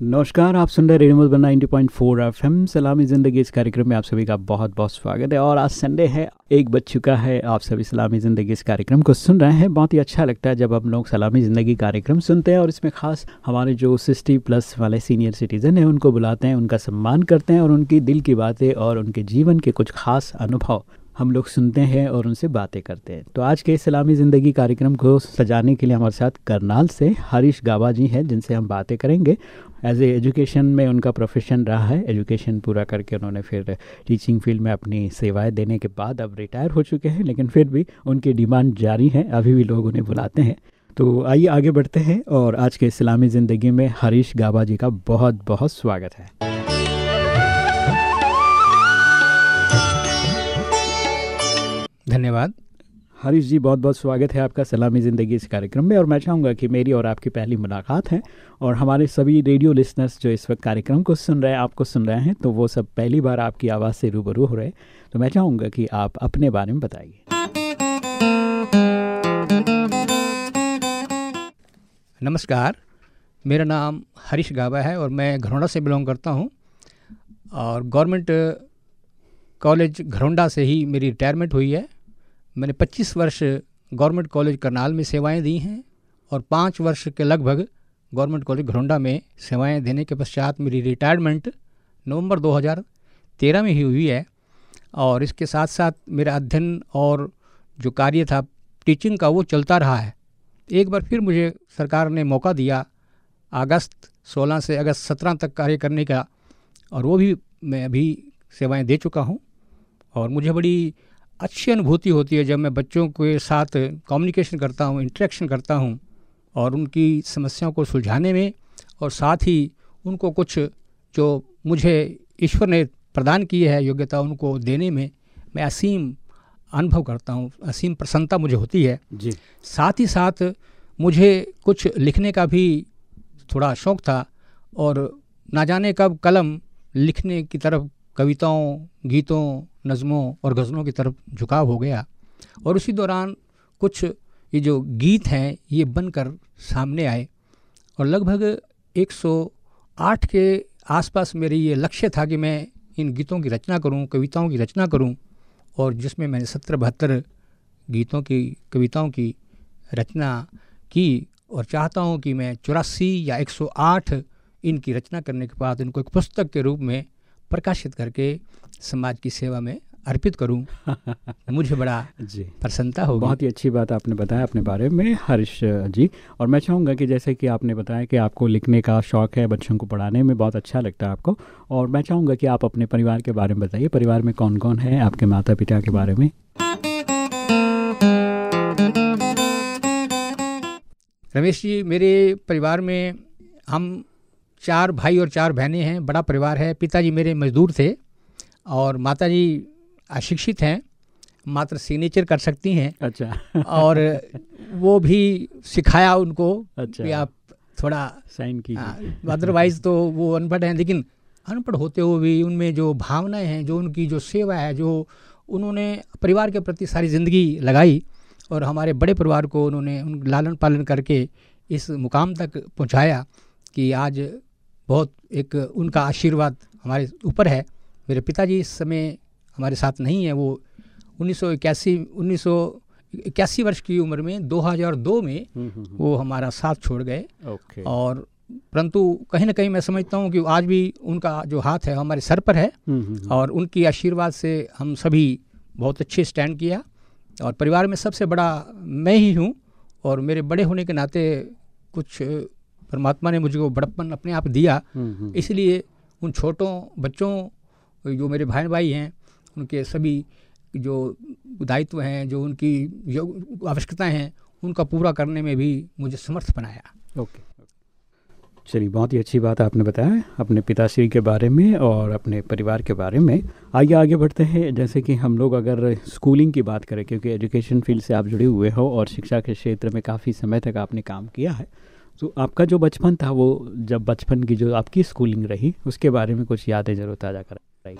नमस्कार, आप सुन रहे रेडियो मधुबन 90.4 एफएम। सलामी ज़िंदगी इस कार्यक्रम में आप सभी का बहुत बहुत स्वागत है और आज संडे है, एक बज चुका है। आप सभी सलामी ज़िंदगी इस कार्यक्रम को सुन रहे हैं। बहुत ही अच्छा लगता है जब हम लोग सलामी ज़िंदगी कार्यक्रम सुनते हैं और इसमें खास हमारे जो सिक्सटी प्लस वाले सीनियर सिटीज़न हैं, उनको बुलाते हैं, उनका सम्मान करते हैं और उनकी दिल की बातें और उनके जीवन के कुछ खास अनुभव हम लोग सुनते हैं और उनसे बातें करते हैं। तो आज के इस्लामी ज़िंदगी कार्यक्रम को सजाने के लिए हमारे साथ करनाल से हरीश गाबा जी हैं, जिनसे हम बातें करेंगे। एज ए एजुकेशन में उनका प्रोफेशन रहा है एजुकेशन पूरा करके उन्होंने फिर टीचिंग फ़ील्ड में अपनी सेवाएँ देने के बाद अब रिटायर हो चुके हैं, लेकिन फिर भी उनकी डिमांड जारी है, अभी भी लोग उन्हें बुलाते हैं। तो आइए आगे बढ़ते हैं और आज के इस्लामी ज़िंदगी में हरीश गाबा जी का बहुत बहुत स्वागत है। धन्यवाद। हरीश जी बहुत बहुत स्वागत है आपका सलामी ज़िंदगी इस कार्यक्रम में और मैं चाहूँगा कि मेरी और आपकी पहली मुलाकात है और हमारे सभी रेडियो लिसनर्स जो इस वक्त कार्यक्रम को सुन रहे हैं आपको सुन रहे हैं तो वो सब पहली बार आपकी आवाज़ से रूबरू हो रहे तो मैं चाहूँगा कि आप अपने बारे में बताइए। नमस्कार मेरा नाम हरीश गाबा है और मैं घरौंडा से बिलोंग करता हूँ और गवर्नमेंट कॉलेज घरौंडा से ही मेरी रिटायरमेंट हुई है। मैंने 25 वर्ष गवर्नमेंट कॉलेज करनाल में सेवाएँ दी हैं और पाँच वर्ष के लगभग गवर्नमेंट कॉलेज घरोंडा में सेवाएँ देने के पश्चात मेरी रिटायरमेंट नवंबर 2013 में ही हुई है और इसके साथ साथ मेरा अध्ययन और जो कार्य था, टीचिंग का, वो चलता रहा है। एक बार फिर मुझे सरकार ने मौका दिया अगस्त 16 से अगस्त 17 तक कार्य करने का और वो भी मैं अभी सेवाएँ दे चुका हूँ और मुझे बड़ी अच्छी अनुभूति होती है जब मैं बच्चों के साथ कम्युनिकेशन करता हूँ इंटरेक्शन करता हूँ और उनकी समस्याओं को सुलझाने में और साथ ही उनको कुछ जो मुझे ईश्वर ने प्रदान की है योग्यता उनको देने में मैं असीम अनुभव करता हूँ असीम प्रसन्नता मुझे होती है। जी। साथ ही साथ मुझे कुछ लिखने का भी थोड़ा शौक़ था और ना जाने कब कलम लिखने की तरफ़ कविताओं गीतों नज़मों और गज़लों की तरफ़ झुकाव हो गया। और उसी दौरान कुछ ये जो गीत हैं, ये बनकर सामने आए। और लगभग 108 के आसपास मेरे ये लक्ष्य था कि मैं इन गीतों की रचना करूँ, कविताओं की रचना करूँ, और जिसमें मैंने सत्तर बहत्तर गीतों की, कविताओं की रचना की और चाहता हूँ कि मैं चौरासी या 108 इनकी रचना करने के बाद इनको एक पुस्तक के रूप में प्रकाशित करके समाज की सेवा में अर्पित करूँ मुझे बड़ा जी। प्रसन्नता होगी। बहुत ही अच्छी बात आपने बताया अपने बारे में हर्ष जी। और मैं चाहूँगा कि जैसे कि आपने बताया कि आपको लिखने का शौक़ है बच्चों को पढ़ाने में बहुत अच्छा लगता है आपको। और मैं चाहूँगा कि आप अपने परिवार के बारे में बताइए परिवार में कौन कौन है आपके माता पिता के बारे में? रमेश जी मेरे परिवार में हम चार भाई और चार बहनें हैं बड़ा परिवार है। पिताजी मेरे मजदूर थे और माताजी अशिक्षित हैं मात्र सिग्नेचर कर सकती हैं। अच्छा। और वो भी सिखाया उनको अच्छा। कि आप थोड़ा साइन की अदरवाइज़ तो वो अनपढ़ हैं। लेकिन अनपढ़ होते हुए भी उनमें जो भावनाएँ हैं जो उनकी जो सेवा है जो उन्होंने परिवार के प्रति सारी ज़िंदगी लगाई और हमारे बड़े परिवार को उन्होंने उन लालन पालन करके इस मुकाम तक पहुँचाया कि आज बहुत एक उनका आशीर्वाद हमारे ऊपर है। मेरे पिताजी इस समय हमारे साथ नहीं है। वो उन्नीस सौ इक्यासी वर्ष की उम्र में 2002 में हम्म, हम्म, हम्म। वो हमारा साथ छोड़ गए। ओके। और परंतु कहीं ना कहीं मैं समझता हूँ कि आज भी उनका जो हाथ है हमारे सर पर है। और उनकी आशीर्वाद से हम सभी बहुत अच्छे स्टैंड किया। और परिवार में सबसे बड़ा मैं ही हूँ। और मेरे बड़े होने के नाते कुछ परमात्मा ने मुझे वो बड़प्पन अपने आप दिया। हम्म, हम्म। इसलिए उन छोटों बच्चों जो मेरे भाई भाई हैं उनके सभी जो दायित्व हैं जो उनकी जो आवश्यकताएँ हैं उनका पूरा करने में भी मुझे समर्थ बनाया। ओके। चलिए बहुत ही अच्छी बात आपने बताया अपने पिताश्री के बारे में और अपने परिवार के बारे में। आइए आगे बढ़ते हैं। जैसे कि हम लोग अगर स्कूलिंग की बात करें क्योंकि एजुकेशन फ़ील्ड से आप जुड़े हुए हो और शिक्षा के क्षेत्र में काफ़ी समय तक आपने काम किया है तो आपका जो बचपन था वो जब बचपन की जो आपकी स्कूलिंग रही उसके बारे में कुछ यादें ज़रूर ताज़ा कराइए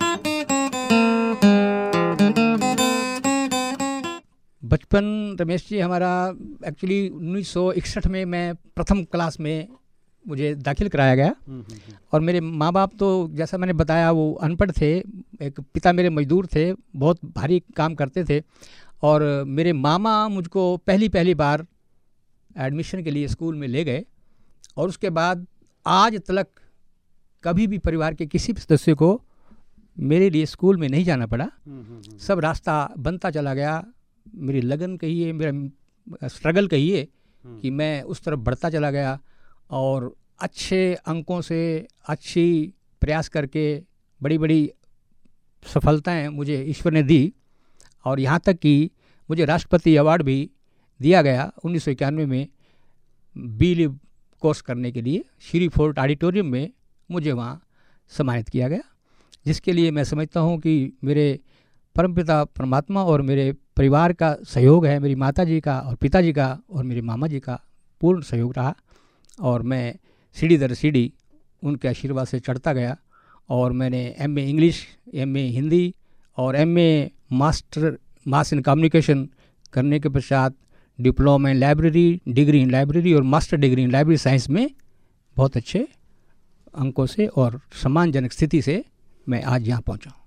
बचपन रमेश जी हमारा एक्चुअली उन्नीस सौ इकसठ में मैं प्रथम क्लास में मुझे दाखिल कराया गया। और मेरे माँ बाप तो जैसा मैंने बताया वो अनपढ़ थे एक पिता मेरे मजदूर थे बहुत भारी काम करते थे। और मेरे मामा मुझको पहली पहली बार एडमिशन के लिए स्कूल में ले गए और उसके बाद आज तक कभी भी परिवार के किसी भी सदस्य को मेरे लिए स्कूल में नहीं जाना पड़ा। सब रास्ता बनता चला गया। मेरी लगन कहिए, मेरा स्ट्रगल कहिए कि मैं उस तरफ़ बढ़ता चला गया और अच्छे अंकों से अच्छी प्रयास करके बड़ी बड़ी सफलताएँ मुझे ईश्वर ने दी और यहाँ तक कि मुझे राष्ट्रपति अवार्ड भी दिया गया उन्नीस सौ इक्यानवे में बी कोर्स करने के लिए श्री फोर्ट ऑडिटोरियम में मुझे वहाँ सम्मानित किया गया, जिसके लिए मैं समझता हूँ कि मेरे परमपिता परमात्मा और मेरे परिवार का सहयोग है, मेरी माता जी का और पिताजी का और मेरे मामा जी का पूर्ण सहयोग रहा और मैं सीढ़ी दर सीढ़ी उनके आशीर्वाद से चढ़ता गया और मैंने M A English M A Hindi और M A master, mass in communication करने के पश्चात diploma in library, degree in library और master degree in library science में बहुत अच्छे अंकों से और सम्मानजनक स्थिति से मैं आज यहाँ पहुँचा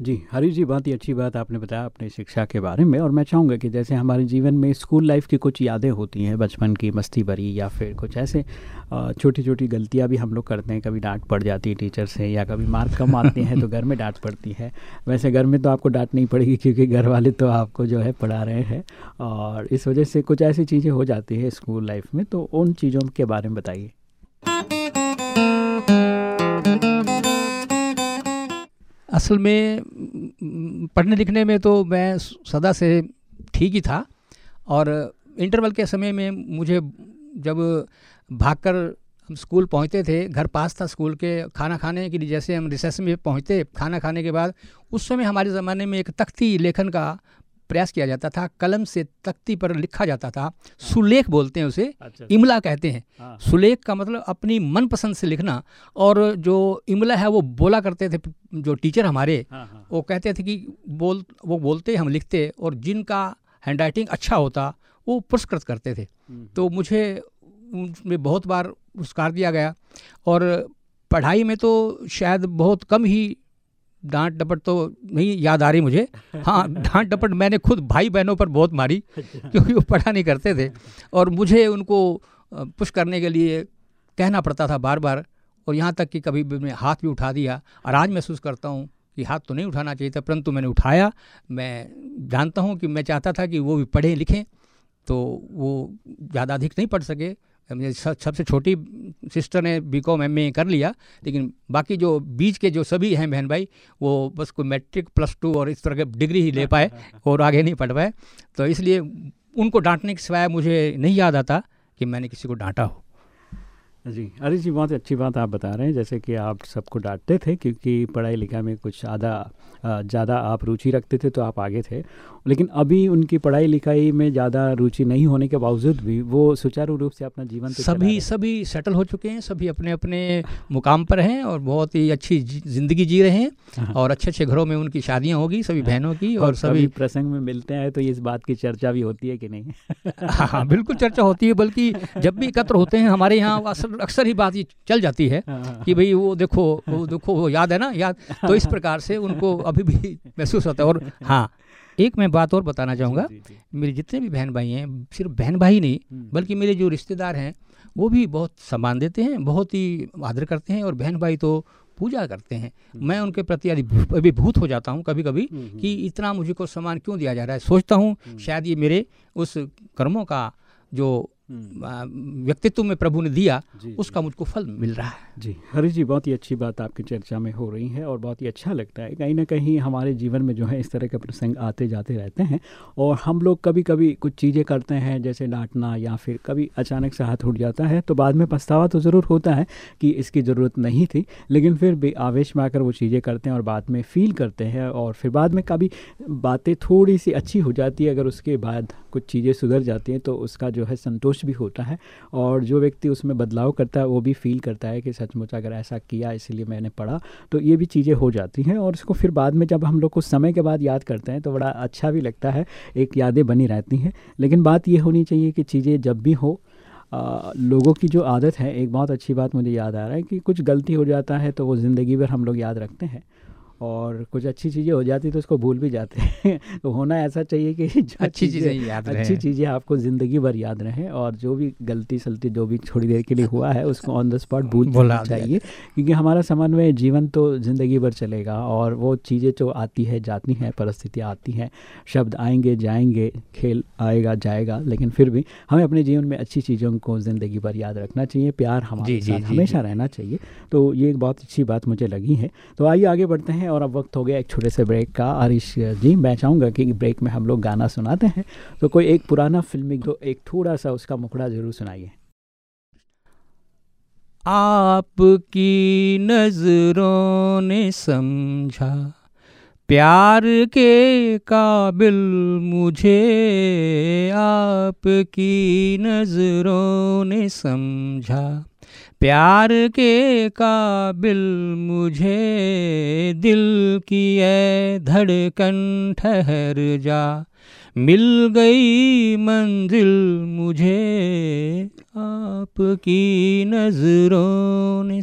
जी हरीश जी, बहुत ही अच्छी बात आपने बताया अपने शिक्षा के बारे में। और मैं चाहूँगा कि जैसे हमारे जीवन में स्कूल लाइफ की कुछ यादें होती हैं, बचपन की मस्ती भरी या फिर कुछ ऐसे छोटी छोटी गलतियाँ भी हम लोग करते हैं। कभी डांट पड़ जाती है टीचर से या कभी मार्क कम आते हैं तो घर में डांट पड़ती है। वैसे घर में तो आपको डांट नहीं पड़ेगी क्योंकि घर वाले तो आपको जो है पढ़ा रहे हैं। और इस वजह से कुछ ऐसी चीज़ें हो जाती है स्कूल लाइफ में तो उन चीज़ों के बारे में बताइए। असल में पढ़ने लिखने में तो मैं सदा से ठीक ही था और इंटरवल के समय में मुझे जब भागकर हम स्कूल पहुँचते थे, घर पास था स्कूल के, खाना खाने के लिए जैसे हम रिसेस में पहुँचते, खाना खाने के बाद उस समय हमारे ज़माने में एक तख्ती लेखन का प्रयास किया जाता था कलम से तख्ती पर लिखा जाता था सुलेख बोलते हैं उसे अच्छा, अच्छा। इमला कहते हैं हाँ। सुलेख का मतलब अपनी मनपसंद से लिखना और जो इमला है वो बोला करते थे जो टीचर हमारे हाँ, हाँ। वो कहते थे कि बोल वो बोलते हम लिखते और जिनका हैंड राइटिंग अच्छा होता वो पुरस्कृत करते थे हम्म, हम्म। तो मुझे उनमें बहुत बार पुरस्कार दिया गया और पढ़ाई में तो शायद बहुत कम ही डांट डपट तो नहीं, याद आ रही मुझे। हाँ डांट डपट मैंने खुद भाई बहनों पर बहुत मारी। क्योंकि वो पढ़ा नहीं करते थे। और मुझे उनको पुश करने के लिए कहना पड़ता था बार बार और यहाँ तक कि कभी मैं हाथ भी उठा दिया। और आज महसूस करता हूँ कि हाथ तो नहीं उठाना चाहिए था, परंतु मैंने उठाया। मैं जानता हूँ कि मैं चाहता था कि वो भी पढ़ें लिखें तो वो ज़्यादा अधिक नहीं पढ़ सके। मेरी सबसे छोटी सिस्टर ने बी कॉम एम कर लिया लेकिन बाकी जो बीच के जो सभी हैं बहन भाई वो बस कोई मैट्रिक प्लस टू और इस तरह के डिग्री ही ले पाए और आगे नहीं पढ़ पाए। तो इसलिए उनको डांटने के सिवाय मुझे नहीं याद आता कि मैंने किसी को डांटा हो। जी अरे जी बहुत अच्छी बात आप बता रहे हैं जैसे कि आप सबको डांटते थे क्योंकि पढ़ाई लिखाई में कुछ ज़्यादा ज़्यादा आप रुचि रखते थे तो आप आगे थे लेकिन अभी उनकी पढ़ाई लिखाई में ज़्यादा रुचि नहीं होने के बावजूद भी वो सुचारू रूप से अपना जीवन तो सभी सभी सेटल हो चुके हैं सभी अपने अपने मुकाम पर हैं और बहुत ही अच्छी ज़िंदगी जी रहे हैं हाँ। और अच्छे अच्छे घरों में उनकी शादियाँ होगी सभी हाँ। बहनों की और, सभी प्रसंग में मिलते हैं तो इस बात की चर्चा भी होती है कि नहीं हाँ हाँ बिल्कुल चर्चा होती है बल्कि जब भी एकत्र होते हैं हमारे यहाँ अक्सर ही बात ये चल जाती है हाँ, कि भाई वो देखो वो देखो वो याद है ना याद। तो इस प्रकार से उनको अभी भी महसूस होता है। और हाँ एक मैं बात और बताना चाहूँगा। मेरे जितने भी बहन भाई हैं सिर्फ़ बहन भाई नहीं हम्म। बल्कि मेरे जो रिश्तेदार हैं वो भी बहुत सम्मान देते हैं बहुत ही आदर करते हैं और बहन भाई तो पूजा करते हैं। हम्म। मैं उनके प्रति अभिभूत हो जाता हूँ कभी कभी हम्म, कि इतना मुझे को सम्मान क्यों दिया जा रहा है? सोचता हूँ शायद ये मेरे उस कर्मों का जो। व्यक्तित्व में प्रभु ने दिया जी, उसका मुझको फल मिल रहा है। जी हरी जी बहुत ही अच्छी बात आपकी चर्चा में हो रही है और बहुत ही अच्छा लगता है। कहीं ना कहीं हमारे जीवन में जो है इस तरह के प्रसंग आते जाते रहते हैं और हम लोग कभी कभी कुछ चीज़ें करते हैं जैसे डांटना या फिर कभी अचानक से हाथ उठ जाता है तो बाद में पछतावा तो ज़रूर होता है कि इसकी ज़रूरत नहीं थी लेकिन फिर भी आवेश में आकर वो चीज़ें करते हैं और बाद में फील करते हैं और फिर बाद में कभी बातें थोड़ी सी अच्छी हो जाती है अगर उसके बाद कुछ चीज़ें सुधर जाती हैं तो उसका जो है संतोष खुश भी होता है और जो व्यक्ति उसमें बदलाव करता है वो भी फील करता है कि सचमुच अगर ऐसा किया इसीलिए मैंने पढ़ा तो ये भी चीज़ें हो जाती हैं और इसको फिर बाद में जब हम लोग कुछ समय के बाद याद करते हैं तो बड़ा अच्छा भी लगता है एक यादें बनी रहती हैं। लेकिन बात ये होनी चाहिए कि चीज़ें जब भी हो आ, लोगों की जो आदत है एक बहुत अच्छी बात मुझे याद आ रहा है कि कुछ गलती हो जाता है तो वो ज़िंदगी भर हम लोग याद रखते हैं। और कुछ अच्छी चीज़ें हो जाती तो उसको भूल भी जाते हैं। तो होना ऐसा चाहिए कि अच्छी चीज़ें याद अच्छी चीज़ें आपको ज़िंदगी भर याद रहें और जो भी गलती सलती जो भी थोड़ी देर के लिए हुआ है उसको ऑन द स्पॉट भूल भूलना चाहिए। क्योंकि हमारा समन्वय जीवन तो ज़िंदगी भर चलेगा और वो चीज़ें जो आती है जाती हैं परिस्थितियाँ आती हैं शब्द आएँगे जाएँगे खेल आएगा जाएगा लेकिन फिर भी हमें अपने जीवन में अच्छी चीज़ों को ज़िंदगी भर याद रखना चाहिए प्यार हमारे साथ हमेशा रहना चाहिए। तो ये एक बहुत अच्छी बात मुझे लगी है। तो आइए आगे बढ़ते हैं और अब वक्त हो गया एक छोटे से ब्रेक का। आरिश जी, मैं चाहूँगा कि ब्रेक में हम लोग गाना सुनाते हैं। तो कोई एक पुराना फिल्मी जो एक थोड़ा सा उसका मुखड़ा ज़रूर सुनाइए। आपकी नज़रों ने समझा, प्यार के काबिल मुझे। आपकी नज़रों ने समझा प्यार के काबिल मुझे दिल की है धड़कन ठहर जा। मिल गई मंजिल मुझे आपकी नज़रों ने।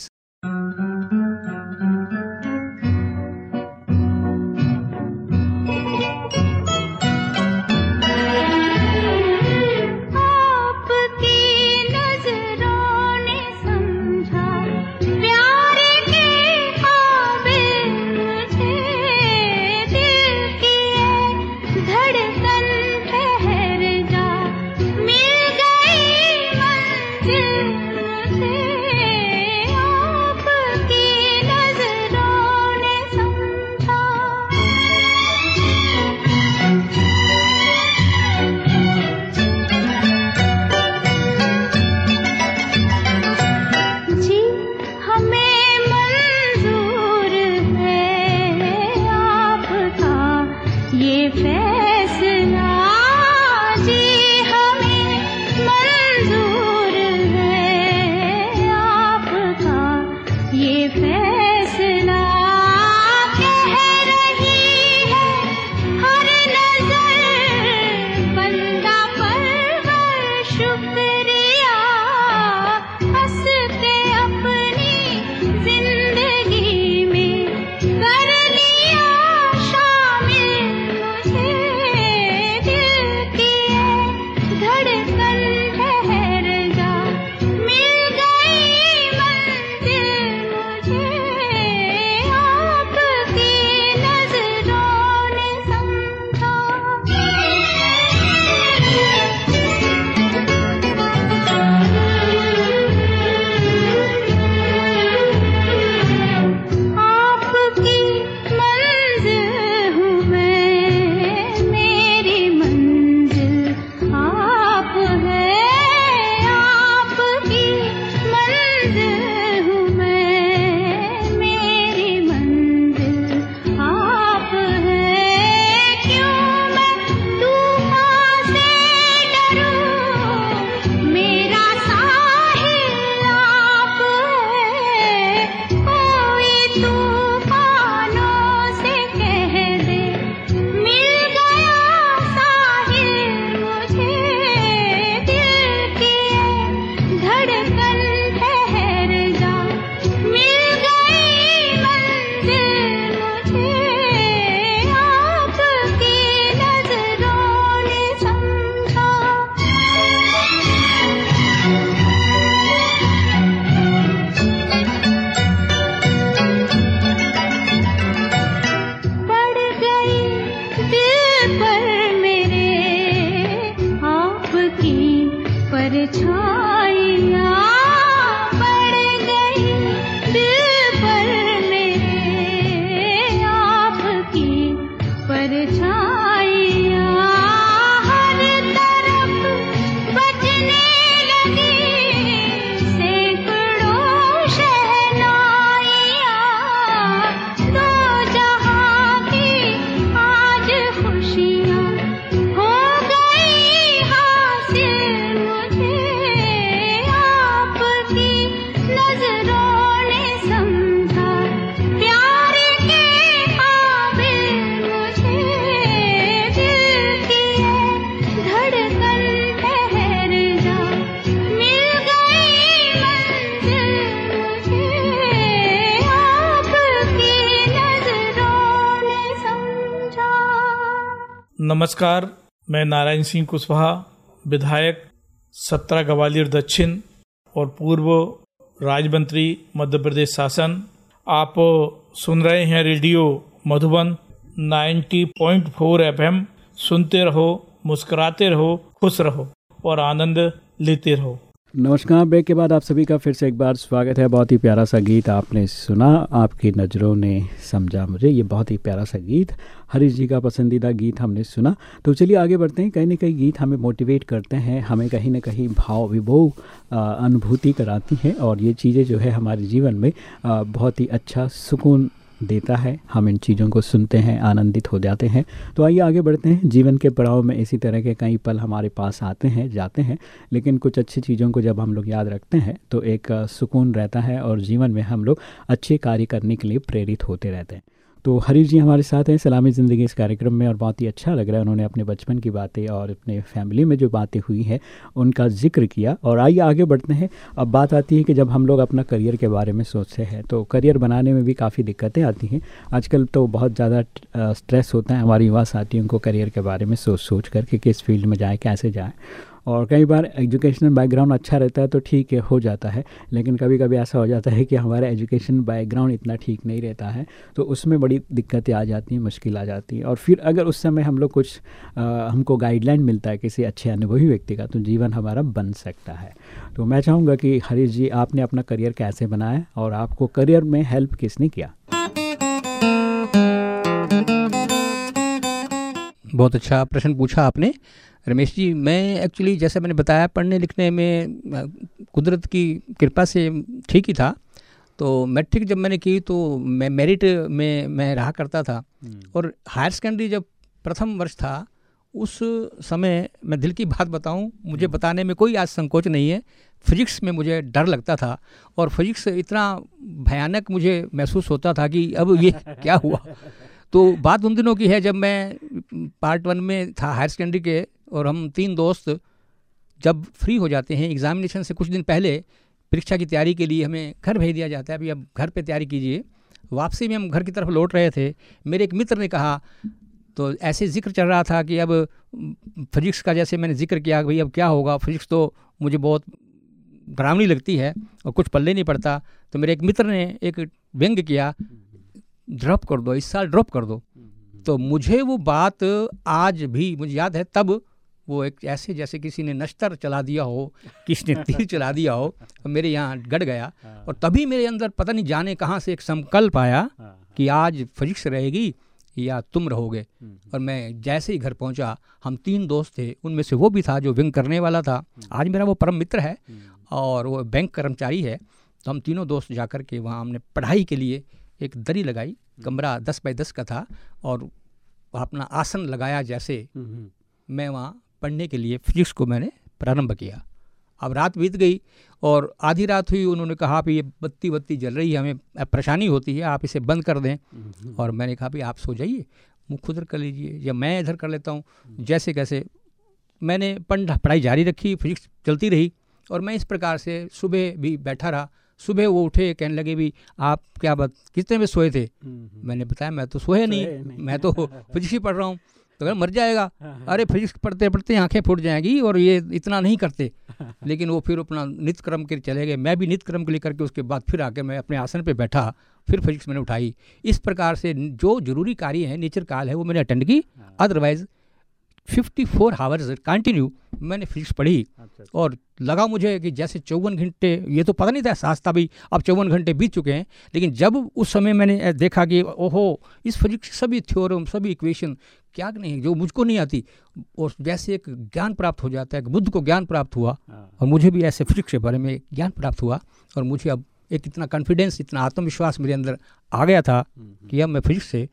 नमस्कार, मैं नारायण सिंह कुशवाहा, विधायक, सत्रह ग्वालियर दक्षिण और पूर्व राज्य मंत्री मध्य प्रदेश शासन। आप सुन रहे हैं रेडियो मधुबन 90.4 एफएम। सुनते रहो, मुस्कुराते रहो, खुश रहो और आनंद लेते रहो। नमस्कार, ब्रेक के बाद आप सभी का फिर से एक बार स्वागत है। बहुत ही प्यारा सा गीत आपने सुना, आपकी नज़रों ने समझा मुझे। ये बहुत ही प्यारा सा गीत, हरीश जी का पसंदीदा गीत हमने सुना। तो चलिए आगे बढ़ते हैं। कहीं ना कहीं गीत हमें मोटिवेट करते हैं, हमें कहीं ना कहीं भाव विभोग अनुभूति कराती हैं और ये चीज़ें जो है हमारे जीवन में बहुत ही अच्छा सुकून देता है। हम इन चीज़ों को सुनते हैं, आनंदित हो जाते हैं। तो आइए आगे बढ़ते हैं। जीवन के पड़ाव में इसी तरह के कई पल हमारे पास आते हैं, जाते हैं। लेकिन कुछ अच्छी चीज़ों को जब हम लोग याद रखते हैं तो एक, सुकून रहता है और जीवन में हम लोग अच्छे कार्य करने के लिए प्रेरित होते रहते हैं। तो हरीश जी हमारे साथ हैं, सलामी ज़िंदगी इस कार्यक्रम में और बहुत ही अच्छा लग रहा है। उन्होंने अपने बचपन की बातें और अपने फैमिली में जो बातें हुई हैं, उनका ज़िक्र किया। और आइए आगे बढ़ते हैं। अब बात आती है कि जब हम लोग अपना करियर के बारे में सोचते हैं तो करियर बनाने में भी काफ़ी दिक्कतें आती हैं। आजकल तो बहुत ज़्यादा स्ट्रेस होता है हमारे युवा साथियों को करियर के बारे में सोच सोच कर कि किस फ़ील्ड में जाए, कैसे जाए। और कई बार एजुकेशनल बैकग्राउंड अच्छा रहता है तो ठीक है हो जाता है। लेकिन कभी कभी ऐसा हो जाता है कि हमारा एजुकेशन बैकग्राउंड इतना ठीक नहीं रहता है तो उसमें बड़ी दिक्कतें आ जाती हैं मुश्किल आ जाती है। और फिर अगर उस समय हम लोग कुछ आ, हमको गाइडलाइन मिलता है किसी अच्छे अनुभवी व्यक्ति का तो जीवन हमारा बन सकता है। तो मैं चाहूँगा कि हरीश जी आपने अपना करियर कैसे बनाया और आपको करियर में हेल्प किसने किया? बहुत अच्छा प्रश्न पूछा आपने। रमेश जी मैं एक्चुअली जैसे मैंने बताया पढ़ने लिखने में कुदरत की कृपा से ठीक ही था। तो मैट्रिक जब मैंने की तो मैं मेरिट में मैं रहा करता था। हम्म। और हायर सेकेंडरी जब प्रथम वर्ष था उस समय मैं दिल की बात बताऊँ मुझे हम्म। बताने में कोई आज संकोच नहीं है। फिजिक्स में मुझे डर लगता था और फिजिक्स इतना भयानक मुझे महसूस होता था कि अब ये क्या हुआ? तो बात उन दिनों की है जब मैं पार्ट वन में था हायर सेकेंडरी के। और हम तीन दोस्त जब फ्री हो जाते हैं एग्ज़ामिनेशन से कुछ दिन पहले परीक्षा की तैयारी के लिए हमें घर भेज दिया जाता है। अभी अब घर पे तैयारी कीजिए। वापसी में हम घर की तरफ़ लौट रहे थे। मेरे एक मित्र ने कहा तो ऐसे ज़िक्र चल रहा था कि अब फिजिक्स का जैसे मैंने ज़िक्र किया, भाई अब क्या होगा? फिजिक्स तो मुझे बहुत डरावनी लगती है और कुछ पल्ले नहीं पड़ता। तो मेरे एक मित्र ने एक व्यंग किया, ड्रॉप कर दो, इस साल ड्रॉप कर दो। तो मुझे वो बात आज भी, मुझे याद है, तब वो एक ऐसे जैसे किसी ने नश्तर चला दिया हो किसी ने तीर चला दिया हो तो मेरे यहाँ गड़ गया हाँ। और तभी मेरे अंदर पता नहीं जाने कहाँ से एक संकल्प आया हाँ। कि आज फिजिक्स रहेगी या तुम रहोगे हम्म, हम्म। और मैं जैसे ही घर पहुँचा हम तीन दोस्त थे उनमें से वो भी था जो विंग करने वाला था हम्म। आज मेरा वो परम मित्र है और वो बैंक कर्मचारी है तो हम तीनों दोस्त जा कर के वहाँ हमने पढ़ाई के लिए एक दरी लगाई कमरा दस बाई दस का था और अपना आसन लगाया जैसे मैं वहाँ पढ़ने के लिए फिजिक्स को मैंने प्रारंभ किया। अब रात बीत गई और आधी रात हुई उन्होंने कहा कि ये बत्ती बत्ती जल रही है हमें परेशानी होती है आप इसे बंद कर दें। और मैंने कहा भाई आप सो जाइए मुख खुदर कर लीजिए या मैं इधर कर लेता हूँ। जैसे कैसे मैंने पढ़ पढ़ाई जारी रखी फिजिक्स चलती रही और मैं इस प्रकार से सुबह भी बैठा रहा। सुबह वो उठे कहने लगे भी आप क्या बात कितने में सोए थे? मैंने बताया मैं तो सोए नहीं, नहीं। मैं तो फिजिक्स ही पढ़ रहा हूँ। तो अगर मर जाएगा। हाँ, हाँ। अरे फिजिक्स पढ़ते पढ़ते आँखें फूट जाएँगी और ये इतना नहीं करते। लेकिन वो फिर अपना नित्य क्रम के चले गए। मैं भी नित्य क्रम के लिए करके उसके बाद फिर आके मैं अपने आसन पे बैठा फिर फिजिक्स मैंने उठाई। इस प्रकार से जो ज़रूरी कार्य है नेचर काल है वो मैंने अटेंड की। Otherwise fifty four hours continue मैंने फिजिक्स पढ़ी। अच्छा, अच्छा। और लगा मुझे कि जैसे चौवन घंटे ये तो पता नहीं था एहसास था भाई अब चौवन घंटे बीत चुके हैं। लेकिन जब उस समय मैंने देखा कि ओहो इस फिजिक्स सभी थ्योरम सभी इक्वेशन क्या नहीं है जो मुझको नहीं आती और जैसे एक ज्ञान प्राप्त हो जाता है बुद्ध को ज्ञान प्राप्त हुआ हाँ। और मुझे भी ऐसे फिजिक्स के बारे में ज्ञान प्राप्त हुआ और मुझे अब एक इतना कॉन्फिडेंस इतना आत्मविश्वास मेरे अंदर आ गया था हम्म। कि अब मैं फिजिक्स से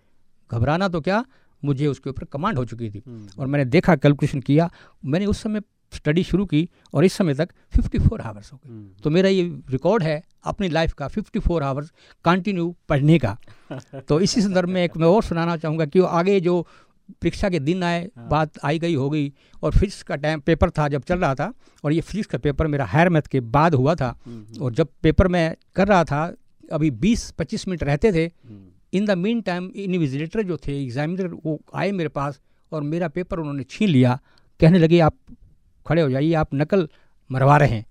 घबराना तो क्या मुझे उसके ऊपर कमांड हो चुकी थी हम्म। और मैंने देखा कैलकुलेशन किया मैंने उस समय स्टडी शुरू की और इस समय तक 54 फोर आवर्स हो गए हम्म। तो मेरा ये रिकॉर्ड है अपनी लाइफ का 54 फोर आवर्स कंटिन्यू पढ़ने का तो इसी संदर्भ में एक मैं और सुनाना चाहूँगा कि आगे जो परीक्षा के दिन आए हाँ। बात आई गई हो गई और फिजिक्स का टाइम पेपर था जब चल रहा था और ये फिजिक्स का पेपर मेरा हायर मैथ के बाद हुआ था। हम्म, और जब पेपर मैं कर रहा था अभी 20-25 मिनट रहते थे। In the mean time invigilator जो थे एग्जामिनर वो आए मेरे पास और मेरा पेपर उन्होंने छीन लिया। कहने लगे आप खड़े हो जाइए आप नकल मरवा रहे हैं।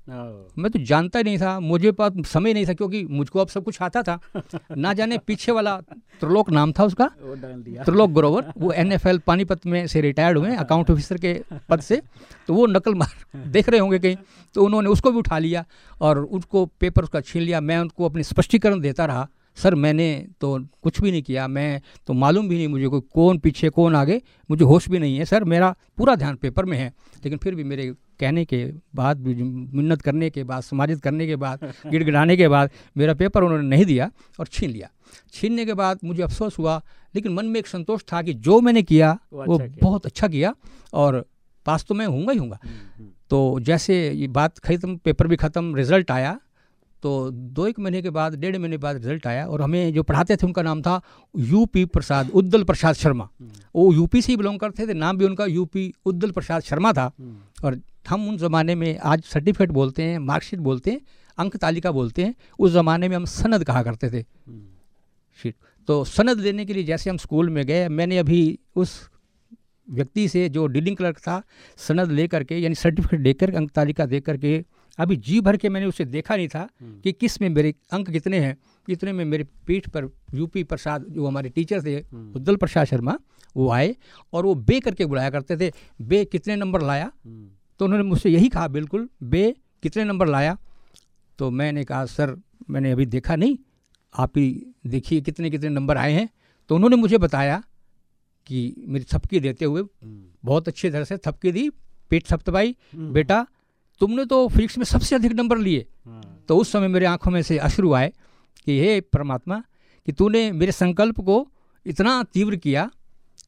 मैं तो जानता ही नहीं था मुझे पास समय नहीं था क्योंकि मुझको अब सब कुछ आता था। ना जाने पीछे वाला त्रिलोक नाम था उसका त्रिलोक ग्रोवर वो एनएफएल पानीपत में से रिटायर्ड हुए अकाउंट ऑफिसर के पद से तो वो नकल मार देख रहे होंगे कहीं। तो उन्होंने उसको भी उठा लिया और उसको पेपर उसका छीन लिया। मैं उनको अपने स्पष्टीकरण देता रहा सर मैंने तो कुछ भी नहीं किया मैं तो मालूम भी नहीं मुझे कोई कौन पीछे कौन आगे मुझे होश भी नहीं है सर मेरा पूरा ध्यान पेपर में है लेकिन फिर भी मेरे कहने के बाद मिन्नत करने के बाद समाजित करने के बाद गिड़गिड़ाने के बाद मेरा पेपर उन्होंने नहीं दिया और छीन लिया छीनने के बाद मुझे अफसोस हुआ लेकिन मन में एक संतोष था कि जो मैंने किया वो, अच्छा वो किया। बहुत अच्छा किया और पास तो मैं हूँगा ही हूँगा हम्म, हम्म। तो जैसे ये बात खत्म पेपर भी ख़त्म रिज़ल्ट आया तो दो एक महीने के बाद डेढ़ महीने बाद रिज़ल्ट आया और हमें जो पढ़ाते थे उनका नाम था यूपी प्रसाद उद्दल प्रसाद शर्मा वो यूपी से ही बिलोंग करते थे नाम भी उनका यूपी उद्दल प्रसाद शर्मा था। और हम उन ज़माने में आज सर्टिफिकेट बोलते हैं मार्कशीट बोलते हैं अंक तालिका बोलते हैं उस ज़माने में हम सनद कहा करते थे। शीट तो सनद लेने के लिए जैसे हम स्कूल में गए मैंने अभी उस व्यक्ति से जो डीलिंग क्लर्क था सनद ले करके यानी सर्टिफिकेट देकर अंक तालिका दे करके अभी जी भर के मैंने उसे देखा नहीं था हम्म। कि किसमें मेरे अंक कितने हैं इतने में मेरे पीठ पर यूपी प्रसाद जो हमारे टीचर थे हम्म। उद्दल प्रसाद शर्मा वो आए और वो बे करके बुलाया करते थे बे कितने नंबर लाया हम्म। तो उन्होंने मुझसे यही कहा बिल्कुल बे कितने नंबर लाया तो मैंने कहा सर मैंने अभी देखा नहीं आप ही देखिए कितने कितने नंबर आए हैं तो उन्होंने मुझे बताया कि मेरी थपकी देते हुए बहुत अच्छी तरह से थपकी दी पीठ थपथपाई बेटा तुमने तो फिजिक्स में सबसे अधिक नंबर लिए। तो उस समय मेरे आँखों में से अश्रु आए कि, हे परमात्मा, कि तूने मेरे संकल्प को इतना तीव्र किया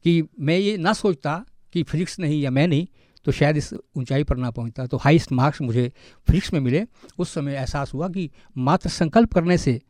कि मैं ये ना सोचता कि फिजिक्स नहीं या मैं नहीं तो शायद इस ऊंचाई पर ना पहुँचता तो हाईएस्ट मार्क्स मुझे फिजिक्स में मिले उस समय एहसास हुआ कि मात्र संकल्प करने से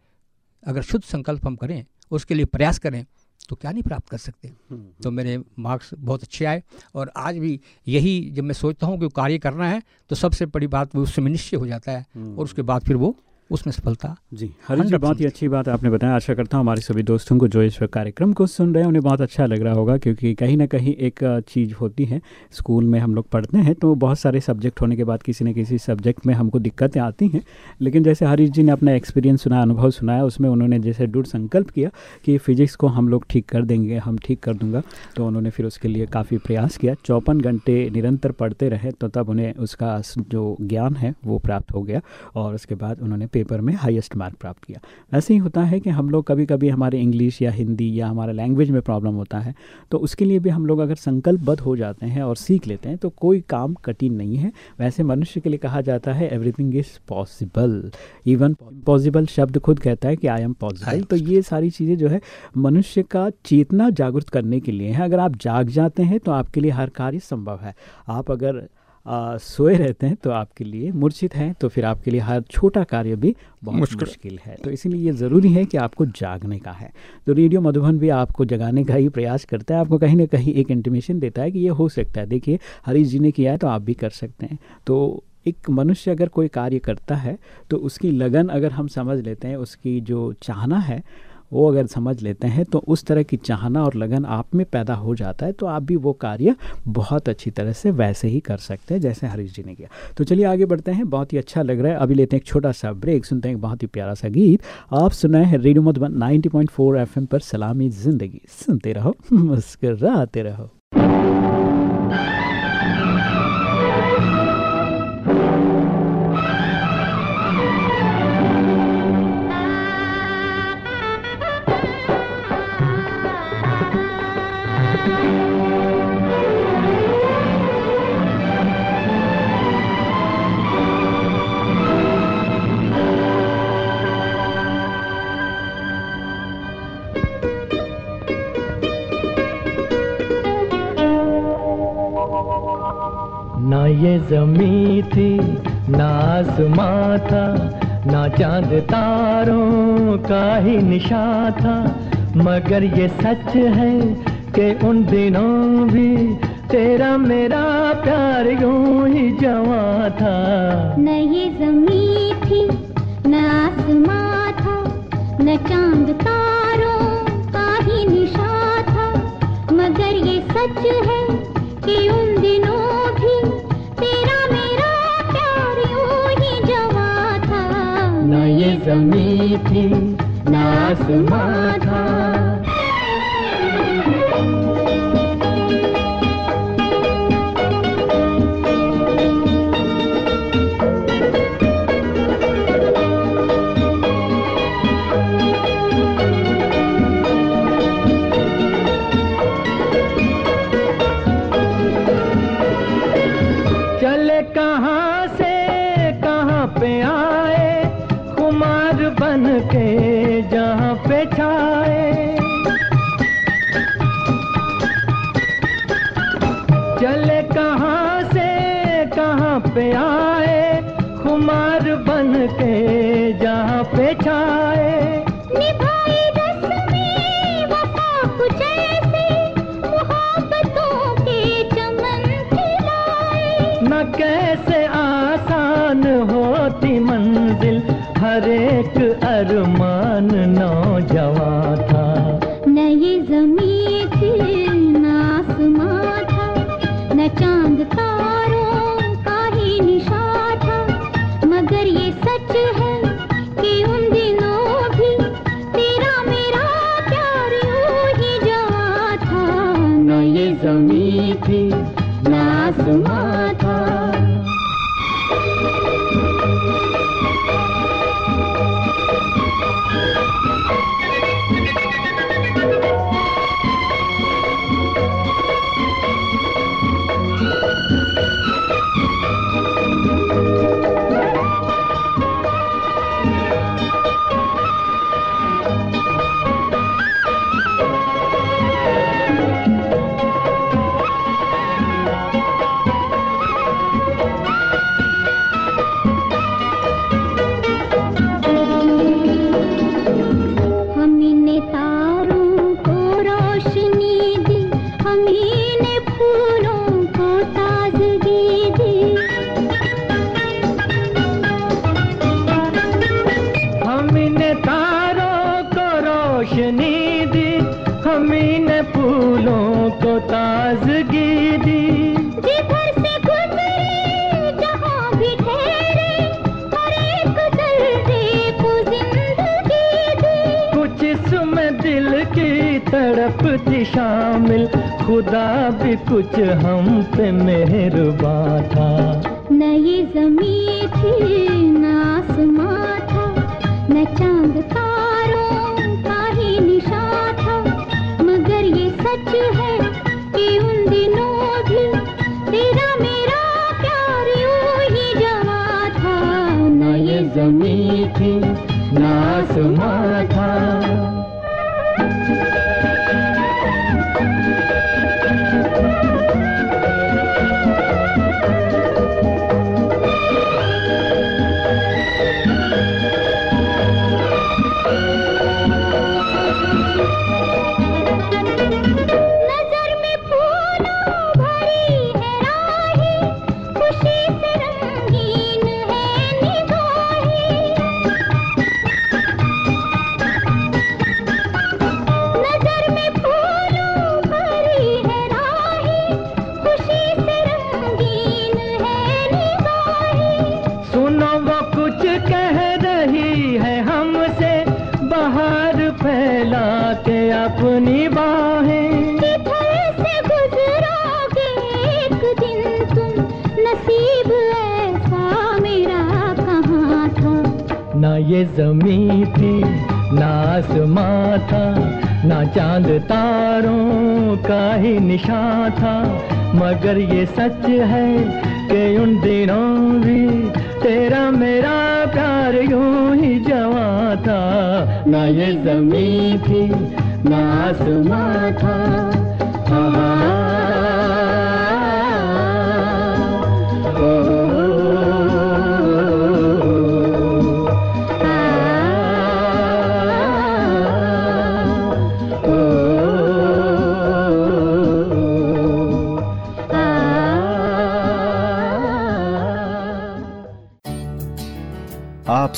अगर शुद्ध संकल्प हम करें, उसके लिए प्रयास करें तो क्या नहीं प्राप्त कर सकते हम्म, हम्म। तो मेरे मार्क्स बहुत अच्छे आए और आज भी यही जब मैं सोचता हूँ कि कार्य करना है तो सबसे बड़ी बात वो उससे निश्चय हो जाता है हम्म। और उसके बाद फिर वो उसमें सफलता। जी हरी जी बहुत ही अच्छी बात आपने बताया आशा करता हूँ हमारे सभी दोस्तों को जो इस कार्यक्रम को सुन रहे हैं उन्हें बहुत अच्छा लग रहा होगा क्योंकि कहीं ना कहीं एक चीज़ होती है। स्कूल में हम लोग पढ़ते हैं तो बहुत सारे सब्जेक्ट होने के बाद किसी न किसी सब्जेक्ट में हमको दिक्कतें आती हैं। लेकिन जैसे हरीश जी ने अपना एक्सपीरियंस सुना अनुभव सुनाया उसमें उन्होंने जैसे दृढ़ संकल्प किया कि फिजिक्स को हम लोग ठीक कर देंगे हम ठीक कर दूँगा तो उन्होंने फिर उसके लिए काफ़ी प्रयास किया। चौपन घंटे निरंतर पढ़ते रहे तो तब उन्हें उसका जो ज्ञान है वो प्राप्त हो गया और उसके बाद उन्होंने पेपर में हाइएस्ट मार्क प्राप्त किया। वैसे ही होता है कि हम लोग कभी कभी हमारे इंग्लिश या हिंदी या हमारा लैंग्वेज में प्रॉब्लम होता है तो उसके लिए भी हम लोग अगर संकल्पबद्ध हो जाते हैं और सीख लेते हैं तो कोई काम कठिन नहीं है। वैसे मनुष्य के लिए कहा जाता है everything is possible even possible शब्द खुद कहता है कि आई एम पॉसिबल तो ये सारी चीज़ें जो है, मनुष्य का चेतना जागृत करने के लिए है। अगर आप जाग जाते हैं तो आपके लिए हर कार्य संभव है। आप अगर सोए रहते हैं तो आपके लिए मूर्छित हैं तो फिर आपके लिए हर छोटा कार्य भी बहुत मुश्किल, मुश्किल है। तो इसीलिए ये ज़रूरी है कि आपको जागने का है। तो रेडियो मधुबन भी आपको जगाने का ही प्रयास करता है आपको कहीं ना कहीं एक इंटीमेशन देता है कि ये हो सकता है। देखिए हरीश जी ने किया है तो आप भी कर सकते हैं। तो एक मनुष्य अगर कोई कार्य करता है तो उसकी लगन अगर हम समझ लेते हैं उसकी जो चाहना है वो अगर समझ लेते हैं तो उस तरह की चाहना और लगन आप में पैदा हो जाता है तो आप भी वो कार्य बहुत अच्छी तरह से वैसे ही कर सकते हैं, जैसे हरीश जी ने किया। तो चलिए आगे बढ़ते हैं। बहुत ही अच्छा लग रहा है। अभी लेते हैं एक छोटा सा ब्रेक। सुनते हैं एक बहुत ही प्यारा सा गीत। आप सुना है रेडियो मधुबन, नाइनटी पॉइंट पर सलामी ज़िंदगी। सुनते रहो, मुस्कराते रहो। जमी थी, ना आसमां था, ना चाँद तारों का ही निशा था। मगर ये सच है कि उन दिनों भी तेरा मेरा प्यार यूँ ही जवा था। न ये जमी थी, न आसमां था, न चाँद तारों का ही निशा था। मगर ये सच है कि जमी थी ना आसमां था एक शामिल खुदा भी कुछ हम पे मेहरबान था। न ये जमी थी न आसमां था न चाँद तारों का ही निशा था। मगर ये सच है कि उन दिनों भी तेरा मेरा प्यार यूँ ही जवा था। न ये जमी थी न आसमां था ये जमी थी, ना आसमां था, ना चाँद तारों का ही निशान था। मगर ये सच है कि उन दिनों भी तेरा मेरा प्यार यूँ ही जवा था। ना ये जमी थी, ना आसमां था।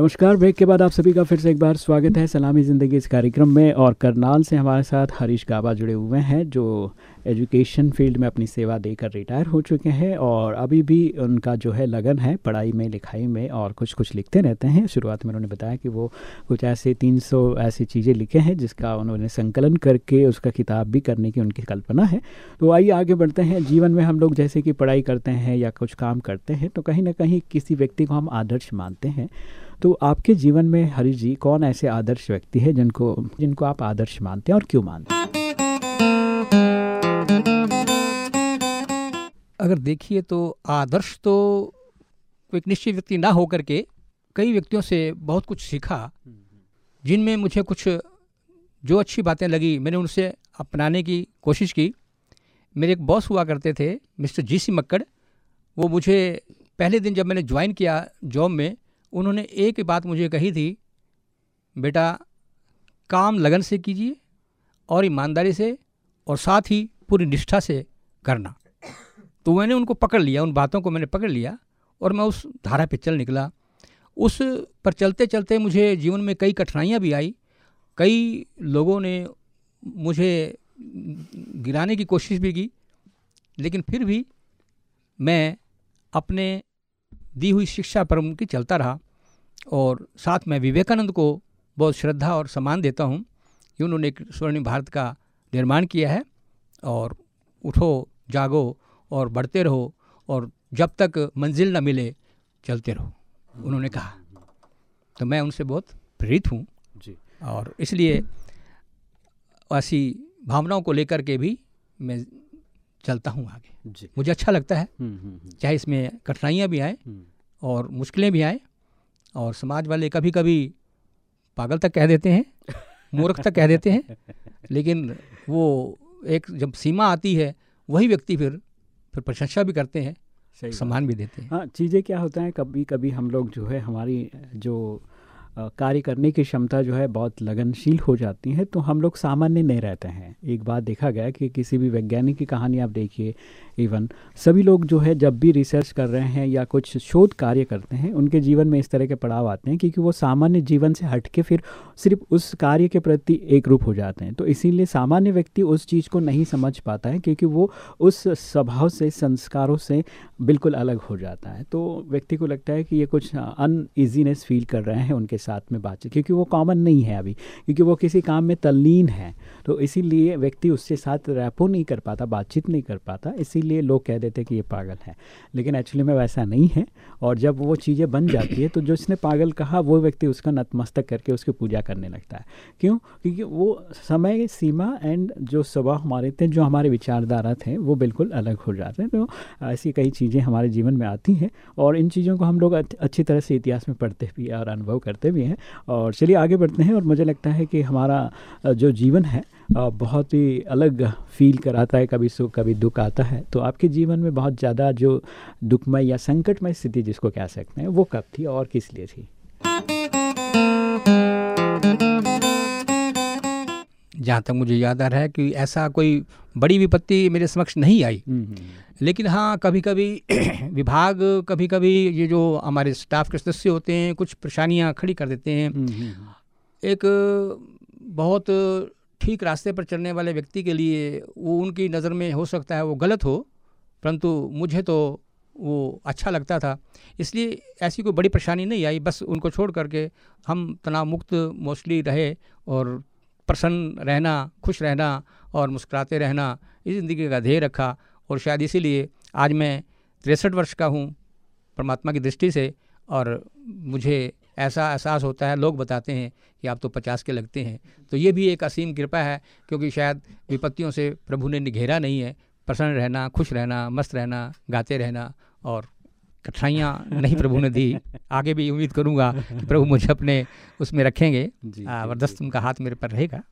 नमस्कार, ब्रेक के बाद आप सभी का फिर से एक बार स्वागत है सलामी ज़िंदगी इस कार्यक्रम में और करनाल से हमारे साथ हरीश गाबा जुड़े हुए हैं, जो एजुकेशन फ़ील्ड में अपनी सेवा देकर रिटायर हो चुके हैं और अभी भी उनका जो है लगन है पढ़ाई में, लिखाई में और कुछ कुछ लिखते रहते हैं। शुरुआत में उन्होंने बताया कि वो कुछ ऐसे 300 ऐसी चीज़ें लिखे हैं, जिसका उन्होंने संकलन करके उसका किताब भी करने की उनकी कल्पना है। तो आइए आगे बढ़ते हैं। जीवन में हम लोग जैसे कि पढ़ाई करते हैं या कुछ काम करते हैं तो कहीं ना कहीं किसी व्यक्ति को हम आदर्श मानते हैं। तो आपके जीवन में हरीश जी कौन ऐसे आदर्श व्यक्ति है जिनको जिनको आप आदर्श मानते हैं और क्यों मानते हैं? अगर देखिए तो आदर्श तो एक निश्चित व्यक्ति ना होकर के कई व्यक्तियों से बहुत कुछ सीखा, जिनमें मुझे कुछ जो अच्छी बातें लगी, मैंने उनसे अपनाने की कोशिश की। मेरे एक बॉस हुआ करते थे, मिस्टर जी सी मक्कड़। वो मुझे पहले दिन जब मैंने ज्वाइन किया जॉब में उन्होंने एक बात मुझे कही थी, बेटा, काम लगन से कीजिए और ईमानदारी से और साथ ही पूरी निष्ठा से करना। तो मैंने उनको पकड़ लिया, उन बातों को मैंने पकड़ लिया और मैं उस धारा पे चल निकला। उस पर चलते चलते मुझे जीवन में कई कठिनाइयाँ भी आई। कई लोगों ने मुझे गिराने की कोशिश भी की, लेकिन फिर भी मैं अपने दी हुई शिक्षा पर उनकी चलता रहा और साथ में विवेकानंद को बहुत श्रद्धा और सम्मान देता हूँ कि उन्होंने एक स्वर्णिम भारत का निर्माण किया है और उठो जागो और बढ़ते रहो और जब तक मंजिल न मिले चलते रहो उन्होंने कहा। तो मैं उनसे बहुत प्रेरित हूँ जी। और इसलिए ऐसी भावनाओं को लेकर के भी मैं चलता हूँ आगे। जी। मुझे अच्छा लगता है। हम्म, हम्म, हम्म, चाहे इसमें कठिनाइयाँ भी आए। और मुश्किलें भी आए और समाज वाले कभी कभी पागल तक कह देते हैं मूर्ख तक कह देते हैं लेकिन वो एक जब सीमा आती है वही व्यक्ति फिर फिर प्रशंसा भी करते हैं सही सम्मान भी देते हैं। हाँ चीज़ें क्या होता है कभी कभी हम लोग जो है हमारी जो कार्य करने की क्षमता जो है बहुत लगनशील हो जाती है तो हम लोग सामान्य नहीं रहते हैं। एक बात देखा गया कि किसी भी वैज्ञानिक की कहानी आप देखिए इवन सभी लोग जो है, जब भी रिसर्च कर रहे हैं या कुछ शोध कार्य करते हैं, उनके जीवन में इस तरह के पड़ाव आते हैं क्योंकि वो सामान्य जीवन से हट के फिर सिर्फ़ उस कार्य के प्रति एक रूप हो जाते हैं। तो इसीलिए सामान्य व्यक्ति उस चीज़ को नहीं समझ पाता है क्योंकि वो उस स्वभाव से, संस्कारों से बिल्कुल अलग हो जाता है। तो व्यक्ति को लगता है कि ये कुछ अनईजीनेस फील कर रहे हैं उनके साथ में बातचीत, क्योंकि वो कॉमन नहीं है अभी, क्योंकि वो किसी काम में तल्लीन है। तो इसीलिए व्यक्ति उसके साथ रैपो नहीं कर पाता, बातचीत नहीं कर पाता इसीलिए लोग कह देते कि ये पागल है। लेकिन एक्चुअली में वैसा नहीं है और जब वो चीज़ें बन जाती है तो जो इसने पागल कहा, वो व्यक्ति उसका नतमस्तक करके उसकी पूजा करने लगता है। क्यों? क्योंकि वो समय सीमा एंड जो स्वभाव हमारे थे, जो हमारे विचारधारा थे, वो बिल्कुल अलग हो जाते हैं। तो ऐसी कई चीज़ें हमारे जीवन में आती हैं और इन चीज़ों को हम लोग अच्छी तरह से इतिहास में पढ़ते भी और अनुभव करते भी हैं। और चलिए आगे बढ़ते हैं और मुझे लगता है कि हमारा जो जीवन है बहुत ही अलग फील कराता है कभी सुख कभी दुख आता है। तो आपके जीवन में बहुत ज़्यादा जो दुखमय या संकटमय स्थिति जिसको कह सकते हैं वो कब थी और किस लिए थी? जहाँ तक मुझे याद आ रहा है कि ऐसा कोई बड़ी विपत्ति मेरे समक्ष नहीं आई। हम्म, हम्म, लेकिन हाँ कभी कभी विभाग कभी कभी ये जो हमारे स्टाफ के सदस्य होते हैं कुछ परेशानियाँ खड़ी कर देते हैं। हम्म, हम्म, एक बहुत ठीक रास्ते पर चलने वाले व्यक्ति के लिए वो उनकी नज़र में हो सकता है वो गलत हो, परंतु मुझे तो वो अच्छा लगता था। इसलिए ऐसी कोई बड़ी परेशानी नहीं आई, बस उनको छोड़ करके हम तनाव मुक्त मोस्टली रहे और प्रसन्न रहना, खुश रहना और मुस्कुराते रहना, इस ज़िंदगी का ध्येय रखा और शायद इसीलिए आज मैं तिरसठ वर्ष का हूँ परमात्मा की दृष्टि से और मुझे ऐसा एहसास होता है लोग बताते हैं कि आप तो पचास के लगते हैं। तो ये भी एक असीम कृपा है क्योंकि शायद विपत्तियों से प्रभु ने निघेरा नहीं है। प्रसन्न रहना खुश रहना मस्त रहना गाते रहना और कठिनाइयाँ नहीं प्रभु ने दी। आगे भी उम्मीद करूँगा कि प्रभु मुझे अपने उसमें रखेंगे। जी, आ, जी, वरदस्त उनका हाथ मेरे पर रहेगा।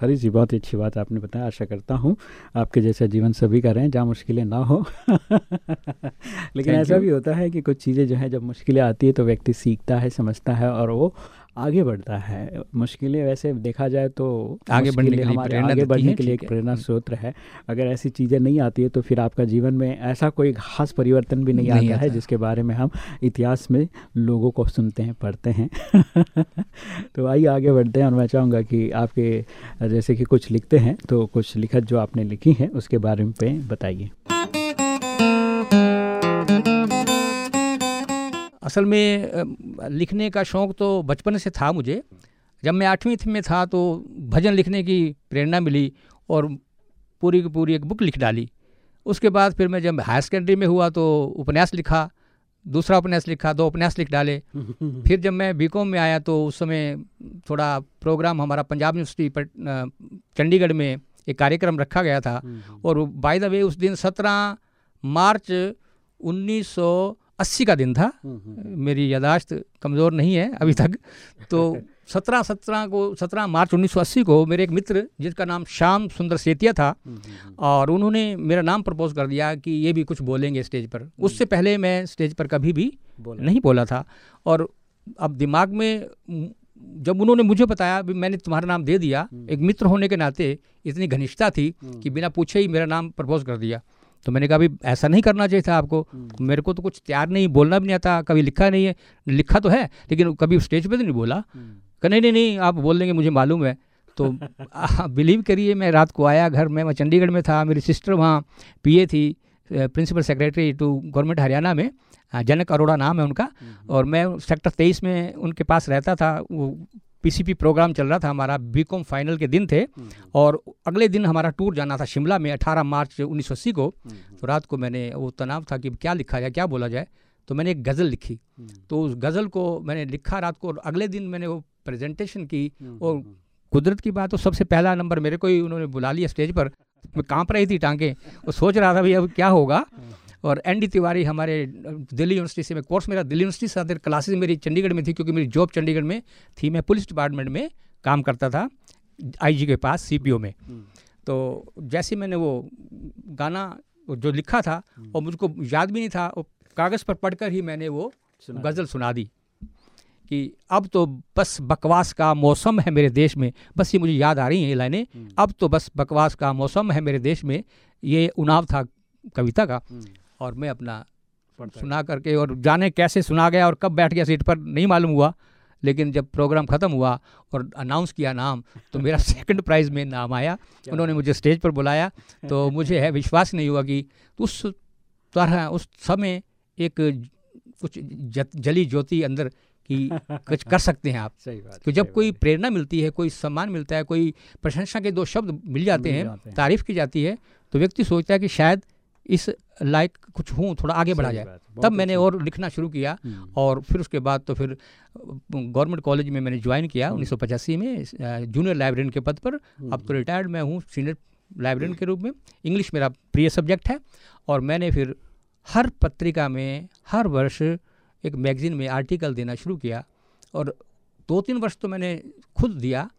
हरी जी बहुत ही अच्छी बात आपने बताया आशा करता हूँ आपके जैसा जीवन सभी का रहें जहाँ मुश्किलें ना हो लेकिन ऐसा. भी होता है कि कुछ चीज़ें जो है जब मुश्किलें आती है तो व्यक्ति सीखता है समझता है और वो आगे बढ़ता है। मुश्किलें वैसे देखा जाए तो आगे बढ़ने के लिए हमारे आगे बढ़ने के लिए एक प्रेरणा हम्म। स्रोत है। अगर ऐसी चीज़ें नहीं आती है तो फिर आपका जीवन में ऐसा कोई खास परिवर्तन भी नहीं, नहीं आता है जिसके बारे में हम इतिहास में लोगों को सुनते हैं पढ़ते हैं। तो आइए आगे बढ़ते हैं और मैं चाहूँगा कि आपके जैसे कि कुछ लिखते हैं तो कुछ लिखत जो आपने लिखी है उसके बारे में बताइए। असल में लिखने का शौक़ तो बचपन से था मुझे। जब मैं आठवीं में था तो भजन लिखने की प्रेरणा मिली और पूरी की पूरी एक बुक लिख डाली। उसके बाद फिर मैं जब हायर सेकेंडरी में हुआ तो उपन्यास लिखा दूसरा उपन्यास लिखा दो उपन्यास लिख डाले। फिर जब मैं बीकॉम में आया तो उस समय थोड़ा प्रोग्राम हमारा पंजाब यूनिवर्सिटी पर चंडीगढ़ में एक कार्यक्रम रखा गया था। और बाय द वे उस दिन सत्रह मार्च 1980 का दिन था। मेरी यादाश्त कमज़ोर नहीं है अभी तक। तो सत्रह सत्रह को सत्रह मार्च 1980 को मेरे एक मित्र जिसका नाम श्याम सुंदर सेतिया था और उन्होंने मेरा नाम प्रपोज कर दिया कि ये भी कुछ बोलेंगे स्टेज पर। उससे पहले मैं स्टेज पर कभी भी नहीं बोला था। और अब दिमाग में जब उन्होंने मुझे बताया भी मैंने तुम्हारा नाम दे दिया एक मित्र होने के नाते इतनी घनिष्ठता थी कि बिना पूछे ही मेरा नाम प्रपोज कर दिया। तो मैंने कहा अभी ऐसा नहीं करना चाहिए था आपको। मेरे को तो कुछ तैयार नहीं बोलना भी नहीं आता कभी लिखा नहीं है। लिखा तो है लेकिन कभी स्टेज पे तो नहीं बोला। कहा नहीं नहीं नहीं आप बोल देंगे मुझे मालूम है। तो बिलीव करिए मैं रात को आया घर में मैं चंडीगढ़ में था मेरी सिस्टर वहाँ पीए थी principal secretary to government Haryana में जनक अरोड़ा नाम है उनका। और मैं सेक्टर तेईस में उनके पास रहता था वो पीसीपी प्रोग्राम चल रहा था हमारा बीकॉम फाइनल के दिन थे और अगले दिन हमारा टूर जाना था शिमला में 18 मार्च 1980 को। तो रात को मैंने वो तनाव था कि क्या लिखा जाए क्या बोला जाए। तो मैंने एक गज़ल लिखी। तो उस गज़ल को मैंने लिखा रात को और अगले दिन मैंने वो प्रेजेंटेशन की और कुदरत की बात तो सबसे पहला नंबर मेरे को ही उन्होंने बुला लिया स्टेज पर। मैं काँप रही थी टांगे और सोच रहा था भाई अब क्या होगा? और एन डी तिवारी हमारे दिल्ली यूनिवर्सिटी से मैं कोर्स मेरा दिल्ली यूनिवर्सिटी से साथ क्लासेज मेरी चंडीगढ़ में थी क्योंकि मेरी जॉब चंडीगढ़ में थी। मैं पुलिस डिपार्टमेंट में काम करता था आईजी के पास सीपीओ में। तो जैसे मैंने वो गाना जो लिखा था और मुझको याद भी नहीं था वो कागज़ पर पढ़कर ही मैंने वो गज़ल सुना दी कि अब तो बस बकवास का मौसम है मेरे देश में। बस ये मुझे याद आ रही हैं ये लाइनें। अब तो बस बकवास का मौसम है मेरे देश में। ये उनाव था कविता का। और मैं अपना सुना करके और जाने कैसे सुना गया और कब बैठ गया सीट पर नहीं मालूम हुआ लेकिन जब प्रोग्राम ख़त्म हुआ और अनाउंस किया नाम तो मेरा सेकंड प्राइज़ में नाम आया। उन्होंने मुझे स्टेज पर बुलाया तो मुझे है विश्वास नहीं हुआ कि उस तरह उस समय एक कुछ जली ज्योति अंदर कि कुछ कर सकते हैं आप। सही बात तो जब कोई प्रेरणा मिलती है कोई सम्मान मिलता है कोई प्रशंसा के दो शब्द मिल जाते मिल जाते हैं। तारीफ़ की जाती है तो व्यक्ति सोचता है कि शायद इस लायक कुछ हूँ थोड़ा आगे बढ़ा जाए। तब मैंने और लिखना शुरू किया और फिर उसके बाद तो फिर गवर्नमेंट कॉलेज में मैंने ज्वाइन किया उन्नीस सौ पचासी में जूनियर लाइब्रेरियन के पद पर। अब तो रिटायर्ड मैं हूँ सीनियर लाइब्रेरियन के रूप में। इंग्लिश मेरा प्रिय सब्जेक्ट है और मैंने फिर हर पत्रिका में हर वर्ष एक मैगज़ीन में आर्टिकल देना शुरू किया और दो तीन वर्ष तो मैंने खुद दिया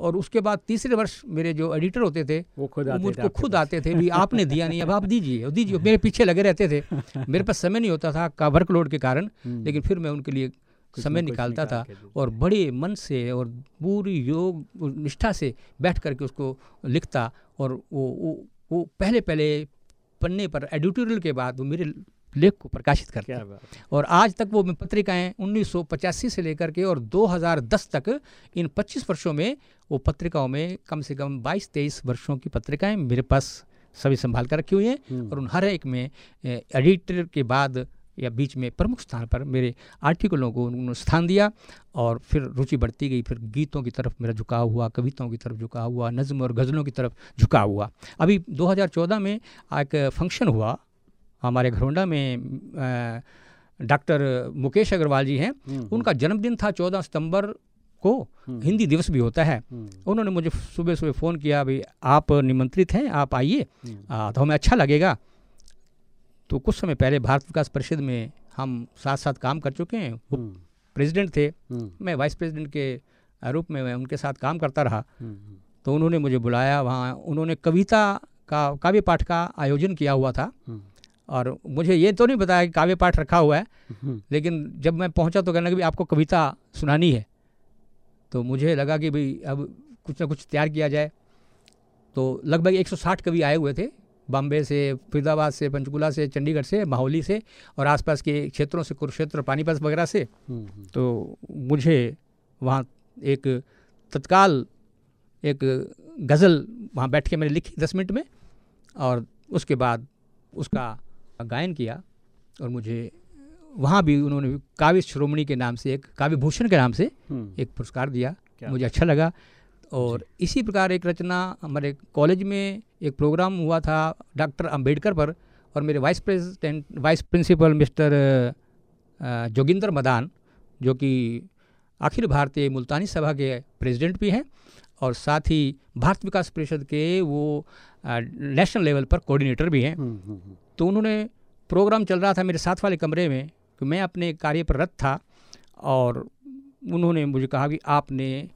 और उसके बाद तीसरे वर्ष मेरे जो एडिटर होते थे वो खुद आते मुझको खुद आते थे भी आपने दिया नहीं अब आप दीजिए दीजिए। मेरे पीछे लगे रहते थे। मेरे पास समय नहीं होता था का वर्कलोड के कारण लेकिन फिर मैं उनके लिए समय निकालता निकाल था और बड़े मन से और पूरी योग निष्ठा से बैठ करके उसको लिखता और वो वो वो पहले पहले पन्ने पर एडिटोरियल के बाद वो मेरे लेख को प्रकाशित करता है। और आज तक वो पत्रिकाएँ 1985 से लेकर के और 2010 तक इन 25 वर्षों में वो पत्रिकाओं में कम से कम 22-23 वर्षों की पत्रिकाएँ मेरे पास सभी संभाल कर रखी हुई हैं और उन हर एक में एडिटर के बाद या बीच में प्रमुख स्थान पर मेरे आर्टिकलों को उन्होंने स्थान दिया और फिर रुचि बढ़ती गई फिर गीतों की तरफ़ मेरा झुकाव हुआ कविताओं की तरफ़ झुकाव हुआ नज़म और गज़लों की तरफ़ झुकाव हुआ। अभी 2014 में एक फ़ंक्शन हुआ हमारे घरोंडा में डॉक्टर मुकेश अग्रवाल जी हैं। उनका जन्मदिन था चौदह सितंबर को। हिंदी दिवस भी होता है। उन्होंने मुझे सुबह सुबह फ़ोन किया भाई आप निमंत्रित हैं आप आइए। तो हमें अच्छा लगेगा। तो कुछ समय पहले भारत विकास परिषद में हम साथ साथ काम कर चुके हैं। वो प्रेसिडेंट थे। मैं वाइस प्रेसिडेंट के रूप में मैं उनके साथ काम करता रहा। तो उन्होंने मुझे बुलाया वहाँ। उन्होंने कविता का काव्य पाठ का आयोजन किया हुआ था। और मुझे ये तो नहीं बताया कि काव्य पाठ रखा हुआ है लेकिन जब मैं पहुँचा तो कहने लगे भी आपको कविता सुनानी है। तो मुझे लगा कि भाई अब कुछ ना कुछ तैयार किया जाए। तो लगभग 160 कवि आए हुए थे बॉम्बे से फरीदाबाद से पंचकुला से चंडीगढ़ से माहौली से और आसपास के क्षेत्रों से कुरुक्षेत्र पानीपत वगैरह से। तो मुझे वहाँ एक तत्काल एक गज़ल वहाँ बैठ के मैंने लिखी दस मिनट में और उसके बाद उसका गायन किया और मुझे वहाँ भी उन्होंने काव्य श्रोमणी के नाम से एक काव्य भूषण के नाम से एक पुरस्कार दिया। मुझे अच्छा लगा और इसी प्रकार एक रचना हमारे कॉलेज में एक प्रोग्राम हुआ था डॉक्टर अंबेडकर पर और मेरे vice president vice principal mister Joginder Madan जो कि अखिल भारतीय मुल्तानी सभा के प्रेसिडेंट भी हैं और साथ ही भारत विकास परिषद के वो नेशनल लेवल पर कोऑर्डिनेटर भी हैं। तो उन्होंने प्रोग्राम चल रहा था मेरे साथ वाले कमरे में कि मैं अपने कार्य पर रत था और उन्होंने मुझे कहा कि आपने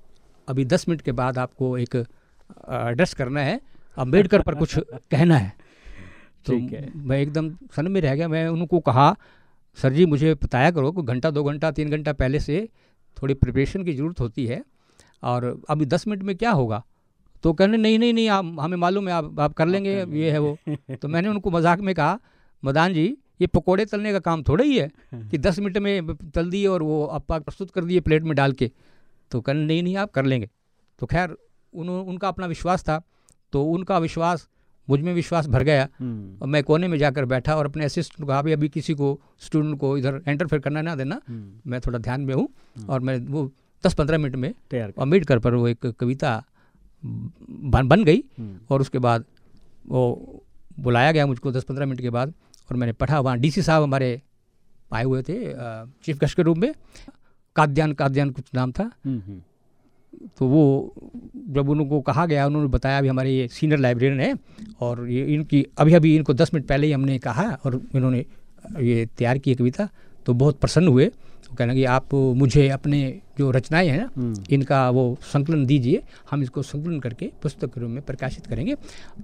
अभी दस मिनट के बाद आपको एक एड्रेस करना है अंबेडकर पर कुछ कहना है। तो है। मैं एकदम सन में रह गया। मैं उनको कहा सर जी मुझे बताया करो कि घंटा दो घंटा तीन घंटा पहले से थोड़ी प्रिपरेशन की ज़रूरत होती है और अभी दस मिनट में क्या होगा? तो कहने नहीं नहीं नहीं आप हमें मालूम है आप आप कर लेंगे ये है वो। तो मैंने उनको मज़ाक में कहा मदान जी ये पकोड़े तलने का काम थोड़ा ही है कि दस मिनट में तल दिए और वो आप प्रस्तुत कर दिए प्लेट में डाल के। तो कहने नहीं नहीं आप कर लेंगे। तो खैर उन उनका अपना विश्वास था तो उनका विश्वास मुझमें विश्वास भर गया। और मैं कोने में जाकर बैठा और अपने असिस्टेंट को कहा भाई अभी किसी को स्टूडेंट को इधर इंटरफेयर करना ना देना। मैं थोड़ा ध्यान में हूँ और मैं वो दस पंद्रह मिनट में तैयार कर अंबेडकर पर वो एक कविता बन बन गई और उसके बाद वो बुलाया गया मुझको दस पंद्रह मिनट के बाद और मैंने पढ़ा। वहाँ डीसी साहब हमारे आए हुए थे चीफ गेस्ट के रूप में। काद्यान काद्यान कुछ नाम था। तो वो जब उनको कहा गया उन्होंने बताया अभी हमारे ये सीनियर लाइब्रेरियन है और ये इनकी अभी अभी इनको दस मिनट पहले ही हमने कहा और इन्होंने ये तैयार की कविता। तो बहुत प्रसन्न हुए। तो कहना कि आप मुझे अपने जो रचनाएँ हैं ना इनका वो संकलन दीजिए हम इसको संकलन करके पुस्तक रूप में प्रकाशित करेंगे।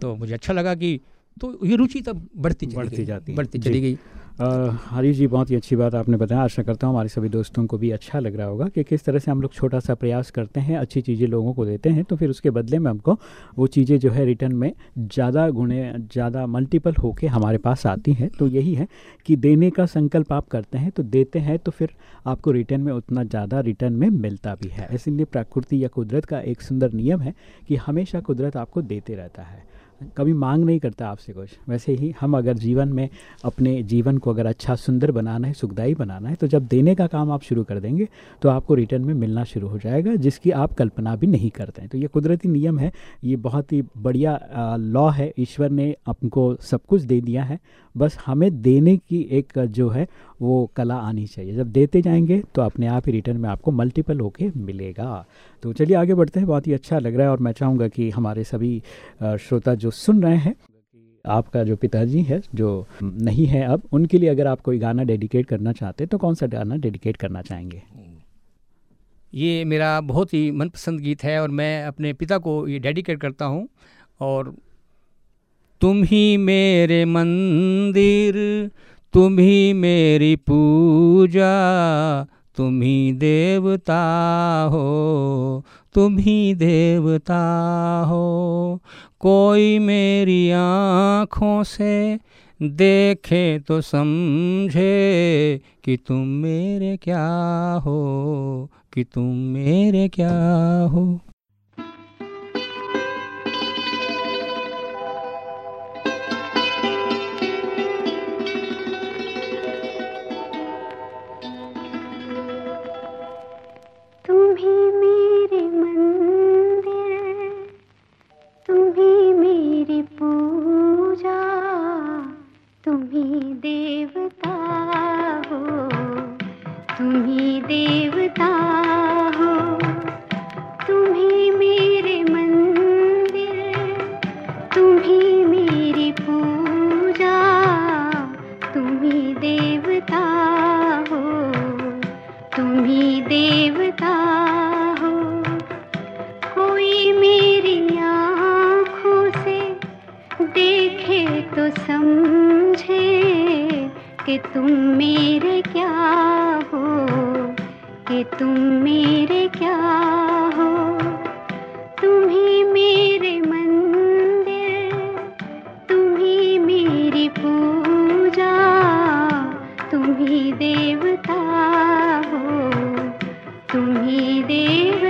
तो मुझे अच्छा लगा कि तो ये रुचि तब बढ़ती चली बढ़ती जाती बढ़ती चली गई। हरीश जी, बहुत ही अच्छी बात आपने बताया। आशा करता हूँ हमारे सभी दोस्तों को भी अच्छा लग रहा होगा कि किस तरह से हम लोग छोटा सा प्रयास करते हैं, अच्छी चीज़ें लोगों को देते हैं तो फिर उसके बदले में हमको वो चीज़ें जो है रिटर्न में ज़्यादा गुणे, ज़्यादा मल्टीपल होके हमारे पास आती हैं। तो यही है कि देने का संकल्प आप करते हैं तो देते हैं तो फिर आपको रिटर्न में उतना ज़्यादा रिटर्न में मिलता भी है। इसलिए प्रकृति या कुदरत का एक सुंदर नियम है कि हमेशा कुदरत आपको देते रहता है। कभी मांग नहीं करता आपसे कुछ। वैसे ही हम अगर जीवन में अपने जीवन को अगर अच्छा सुंदर बनाना है, सुखदायी बनाना है तो जब देने का काम आप शुरू कर देंगे तो आपको रिटर्न में मिलना शुरू हो जाएगा, जिसकी आप कल्पना भी नहीं करते हैं। तो ये कुदरती नियम है, ये बहुत ही बढ़िया लॉ है। ईश्वर ने आपको सब कुछ दे दिया है। बस हमें देने की एक जो है वो कला आनी चाहिए। जब देते जाएँगे तो अपने आप ही रिटर्न में आपको मल्टीपल होके मिलेगा। तो चलिए आगे बढ़ते हैं। बहुत ही अच्छा लग रहा है और मैं चाहूँगा कि हमारे सभी श्रोता जो सुन रहे हैं, आपका जो पिताजी है, जो नहीं है अब, उनके लिए अगर आप कोई गाना डेडिकेट करना चाहते तो कौन सा गाना डेडिकेट करना चाहेंगे? ये मेरा बहुत ही मनपसंद गीत है और मैं अपने पिता को ये डेडिकेट करता हूँ। और तुम ही मेरे मंदिर तुम ही मेरी पूजा तुम ही देवता हो तुम ही देवता हो। कोई मेरी आँखों से देखे तो समझे कि तुम मेरे क्या हो, कि तुम मेरे क्या हो। तुम ही देवता हो, तुम ही देवता हो। तुम ही मेरे मंदिर तुम ही मेरी पूजा, तुम ही देवता हो, तुम ही देवता हो। कोई मेरी आँखों से देखे तो समझे कि तुम मेरे क्या हो? कि तुम मेरे क्या हो? तुम्ही मेरे मंदिर, तुम्ही मेरी पूजा, तुम्ही देवता हो, तुम्ही देव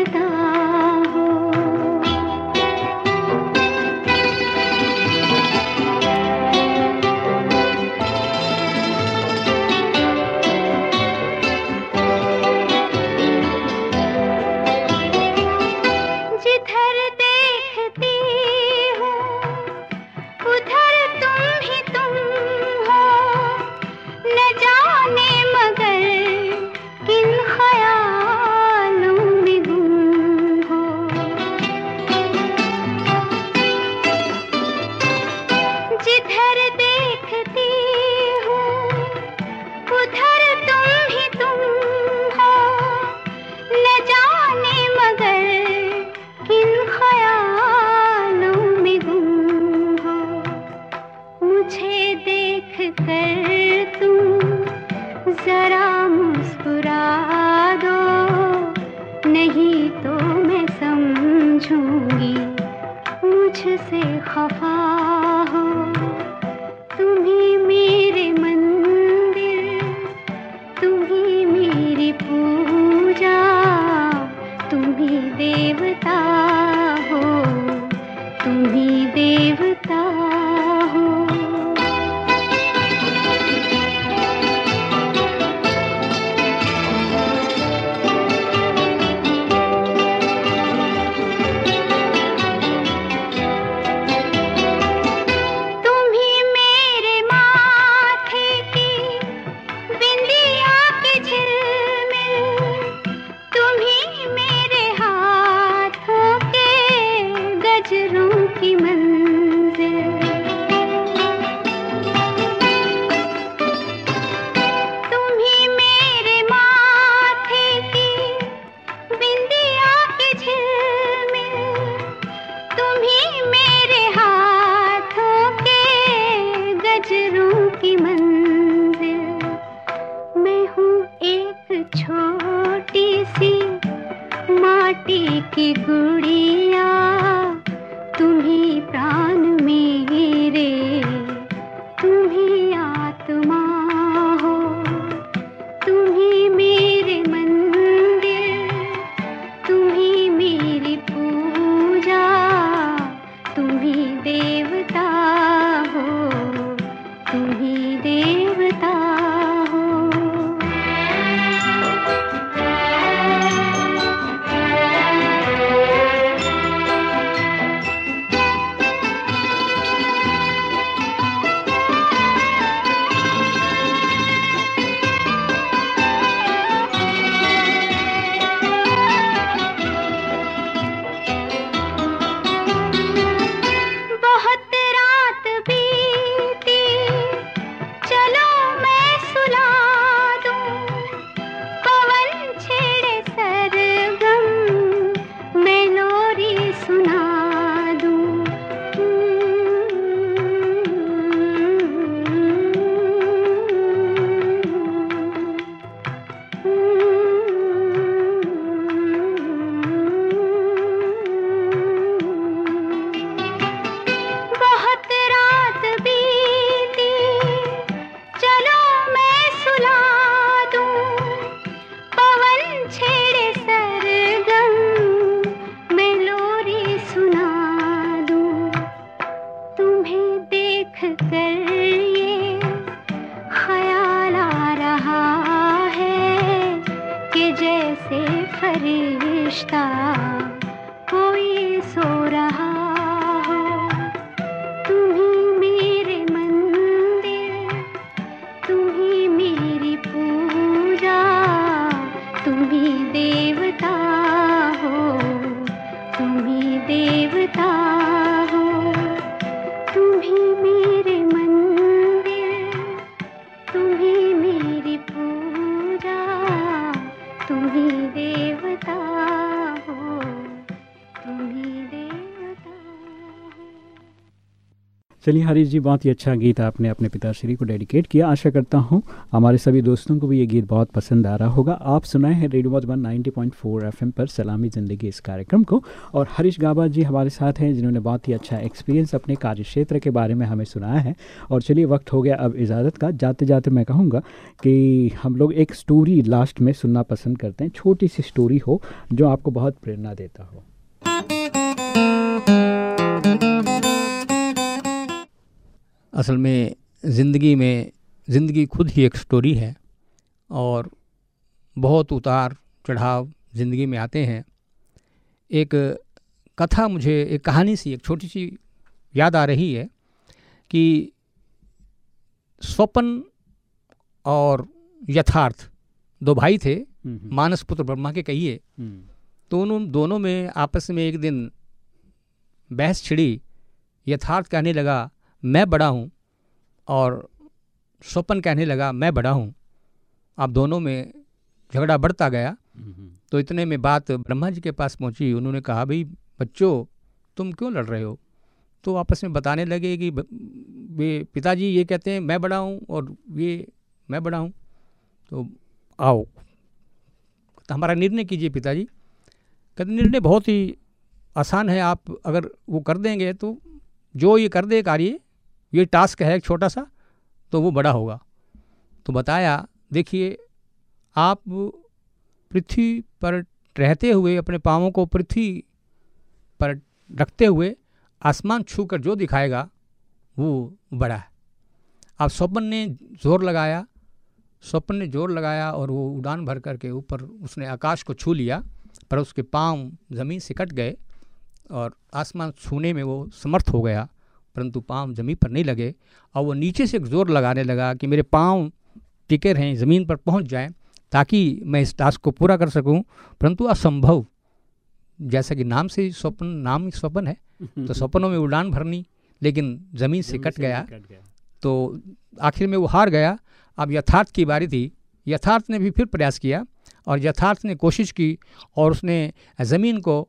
चलिए हरीश जी, बहुत ही अच्छा गीत आपने अपने पिताश्री को डेडिकेट किया। आशा करता हूँ हमारे सभी दोस्तों को भी ये गीत बहुत पसंद आ रहा होगा। आप सुनाए हैं रेडियो मधुबन 90.4 एफएम पर सलामी ज़िंदगी इस कार्यक्रम को। और हरीश गाबा जी हमारे साथ हैं, जिन्होंने बहुत ही अच्छा एक्सपीरियंस अपने कार्य क्षेत्र के बारे में हमें सुनाया है। और चलिए वक्त हो गया अब इजाज़त का। जाते जाते मैं कहूँगा कि हम लोग एक स्टोरी लास्ट में सुनना पसंद करते हैं। छोटी सी स्टोरी हो जो आपको बहुत प्रेरणा देता हो। असल में ज़िंदगी में ज़िंदगी खुद ही एक स्टोरी है और बहुत उतार चढ़ाव ज़िंदगी में आते हैं। एक कथा मुझे एक कहानी सी एक छोटी सी याद आ रही है कि स्वपन और यथार्थ दो भाई थे मानस पुत्र ब्रह्मा के कहिए। तो उन दोनों में आपस में एक दिन बहस छिड़ी यथार्थ कहने लगा मैं बड़ा हूँ और स्वपन कहने लगा मैं बड़ा हूँ। आप दोनों में झगड़ा बढ़ता गया। तो इतने में बात ब्रह्मा जी के पास पहुँची। उन्होंने कहा भाई बच्चों तुम क्यों लड़ रहे हो? तो आपस में बताने लगे कि वे पिताजी ये कहते हैं मैं बड़ा हूँ और ये मैं बड़ा हूँ। तो आओ तो हमारा निर्णय कीजिए पिताजी। कहते निर्णय बहुत ही आसान है। आप अगर वो कर देंगे तो जो ये कर दे कार्य ये टास्क है एक छोटा सा तो वो बड़ा होगा। तो बताया, देखिए, आप पृथ्वी पर रहते हुए, अपने पाँवों को पृथ्वी पर रखते हुए आसमान छू कर जो दिखाएगा, वो बड़ा है। अब स्वपन ने ज़ोर लगाया, स्वपन ने ज़ोर लगाया और वो उड़ान भर करके ऊपर उसने आकाश को छू लिया, पर उसके पाँव ज़मीन से कट गए और आसमान छूने में वो समर्थ हो गया। परंतु पाँव ज़मीन पर नहीं लगे और वो नीचे से एक ज़ोर लगाने लगा कि मेरे पाँव टिके रहें ज़मीन पर पहुँच जाएँ ताकि मैं इस टास्क को पूरा कर सकूँ। परंतु असंभव जैसा कि नाम से स्वप्न नाम ही स्वप्न है तो स्वप्नों में उड़ान भरनी लेकिन ज़मीन से कट गया। तो आखिर में वो हार गया। अब यथार्थ की बारी थी। यथार्थ ने भी फिर प्रयास किया और यथार्थ ने कोशिश की और उसने ज़मीन को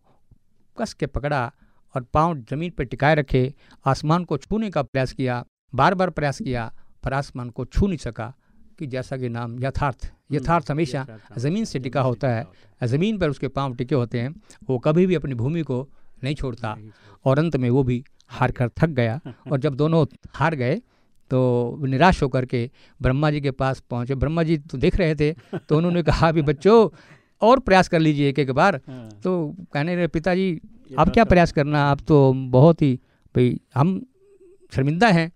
कस के पकड़ा और पाँव ज़मीन पर टिकाए रखे आसमान को छूने का प्रयास किया बार बार प्रयास किया पर आसमान को छू नहीं सका कि जैसा कि नाम यथार्थ यथार्थ हमेशा ज़मीन से टिका होता है। ज़मीन पर उसके पाँव टिके होते हैं वो कभी भी अपनी भूमि को नहीं छोड़ता और अंत में वो भी हार कर थक गया। और जब दोनों हार गए तो निराश होकर के ब्रह्मा जी के पास पहुँचे। ब्रह्मा जी तो देख रहे थे तो उन्होंने कहा भी बच्चों और प्रयास कर लीजिए एक एक बार। हाँ। तो कहने रहे पिताजी आप क्या प्रयास करना? आप तो बहुत ही भाई हम शर्मिंदा हैं।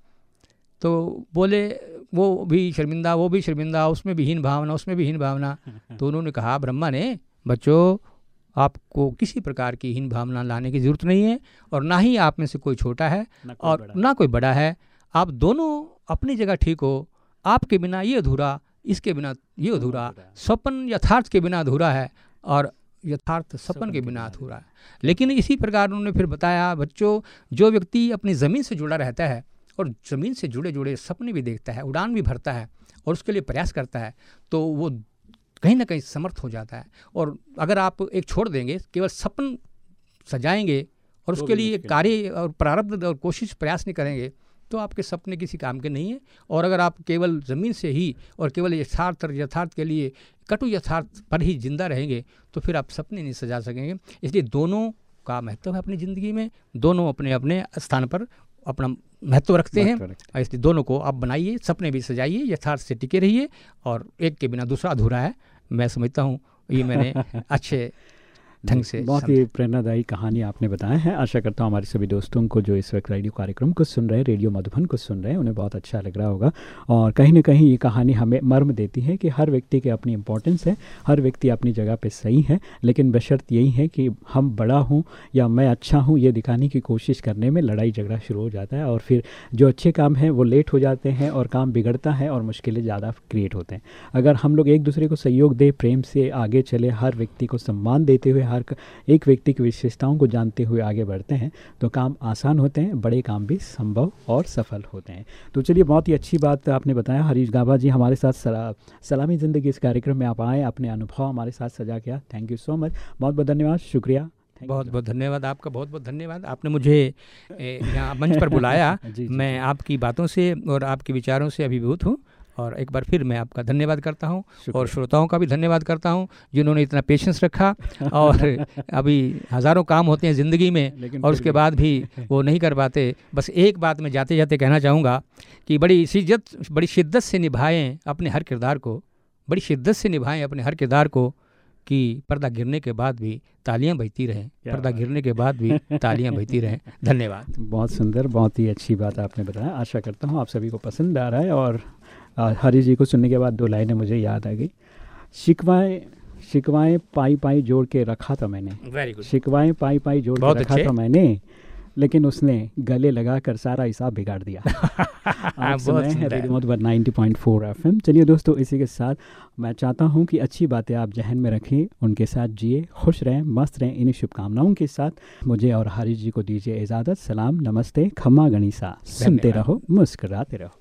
तो बोले वो भी शर्मिंदा वो भी शर्मिंदा उसमें भी हीन भावना उसमें भी हीन भावना। तो उन्होंने कहा ब्रह्मा ने बच्चों आपको किसी प्रकार की हीन भावना लाने की ज़रूरत नहीं है और ना ही आप में से कोई छोटा है और ना कोई बड़ा है। आप दोनों अपनी जगह ठीक हो। आपके बिना ये अधूरा इसके बिना ये अधूरा स्वप्न यथार्थ के बिना अधूरा है और यथार्थ सपन के बिना अधूरा है। लेकिन इसी प्रकार उन्होंने फिर बताया बच्चों जो व्यक्ति अपनी ज़मीन से जुड़ा रहता है और ज़मीन से जुड़े जुड़े सपने भी देखता है उड़ान भी भरता है और उसके लिए प्रयास करता है तो वो कहीं ना कहीं समर्थ हो जाता है। और अगर आप एक छोड़ देंगे केवल सपन सजाएँगे और उसके लिए कार्य और प्रारब्ध और कोशिश प्रयास नहीं करेंगे तो आपके सपने किसी काम के नहीं हैं। और अगर आप केवल ज़मीन से ही और केवल यथार्थ और यथार्थ के लिए कटु यथार्थ पर ही ज़िंदा रहेंगे तो फिर आप सपने नहीं सजा सकेंगे। इसलिए दोनों का महत्व है अपनी ज़िंदगी में दोनों अपने अपने स्थान पर अपना महत्व रखते हैं। और इसलिए दोनों को आप बनाइए सपने भी सजाइए यथार्थ से टिके रहिए। और एक के बिना दूसरा अधूरा है मैं समझता हूँ ये मैंने अच्छे ढंग से बहुत ही प्रेरणादायी कहानी आपने बताया है। आशा करता हूँ हमारे सभी दोस्तों को जो इस वक्त रेडियो कार्यक्रम को सुन रहे हैं रेडियो मधुबन को सुन रहे हैं उन्हें बहुत अच्छा लग रहा होगा। और कहीं ना कहीं ये कहानी हमें मर्म देती है कि हर व्यक्ति की अपनी इंपॉर्टेंस है हर व्यक्ति अपनी जगह पर सही है लेकिन बशर्त यही है कि हम बड़ा हूँ या मैं अच्छा हूँ ये दिखाने की कोशिश करने में लड़ाई झगड़ा शुरू हो जाता है और फिर जो अच्छे काम हैं वो लेट हो जाते हैं और काम बिगड़ता है और मुश्किलें ज़्यादा क्रिएट होते हैं। अगर हम लोग एक दूसरे को सहयोग दें प्रेम से आगे चले हर व्यक्ति को सम्मान देते हुए हर एक व्यक्ति की विशेषताओं को जानते हुए आगे बढ़ते हैं तो काम आसान होते हैं बड़े काम भी संभव और सफल होते हैं। तो चलिए बहुत ही अच्छी बात आपने बताया। हरीश गाबा जी हमारे साथ सला, सलामी ज़िंदगी इस कार्यक्रम में आप आए अपने अनुभव हमारे साथ सजा किया। Thank you so much. बहुत बहुत धन्यवाद। शुक्रिया। बहुत बहुत धन्यवाद आपका। बहुत बहुत धन्यवाद। आपने मुझे यहाँ मंच पर बुलाया। जी, जी, मैं आपकी बातों से और आपके विचारों से अभिभूत हूँ। और एक बार फिर मैं आपका धन्यवाद करता हूँ और श्रोताओं का भी धन्यवाद करता हूँ जिन्होंने इतना पेशेंस रखा और अभी हज़ारों काम होते हैं ज़िंदगी में और उसके बाद भी वो नहीं कर पाते। बस एक बात मैं जाते जाते कहना चाहूँगा कि बड़ी शिद्दत बड़ी शिद्दत से निभाएँ अपने हर किरदार को बड़ी शिद्दत से निभाएँ अपने हर किरदार को कि पर्दा गिरने के बाद भी तालियाँ बजती रहें पर्दा गिरने के बाद भी तालियाँ बजती रहें। धन्यवाद। बहुत सुंदर बहुत ही अच्छी बात आपने बताया। आशा करता हूँ आप सभी को पसंद आ रहा है और हरी जी को सुनने के बाद दो लाइनें मुझे याद आ गई। शिकवाएँ शिकवाएँ पाई पाई जोड़ के रखा था मैंने। वेरी गुड शिकवाएँ पाई पाई जोड़ के रखा था मैंने लेकिन उसने गले लगा कर सारा हिसाब बिगाड़ दिया। हैं सुंदर। Radio Madhuban 90.4 FM. चलिए दोस्तों इसी के साथ मैं चाहता हूँ कि अच्छी बातें आप जहन में रखें उनके साथ जिए खुश रहें मस्त रहें इन्हीं शुभकामनाओं के साथ मुझे और हरीश जी को दीजिए इजाज़त सलाम नमस्ते खम्मा गणिसा। सुनते रहो मुस्कराते रहो।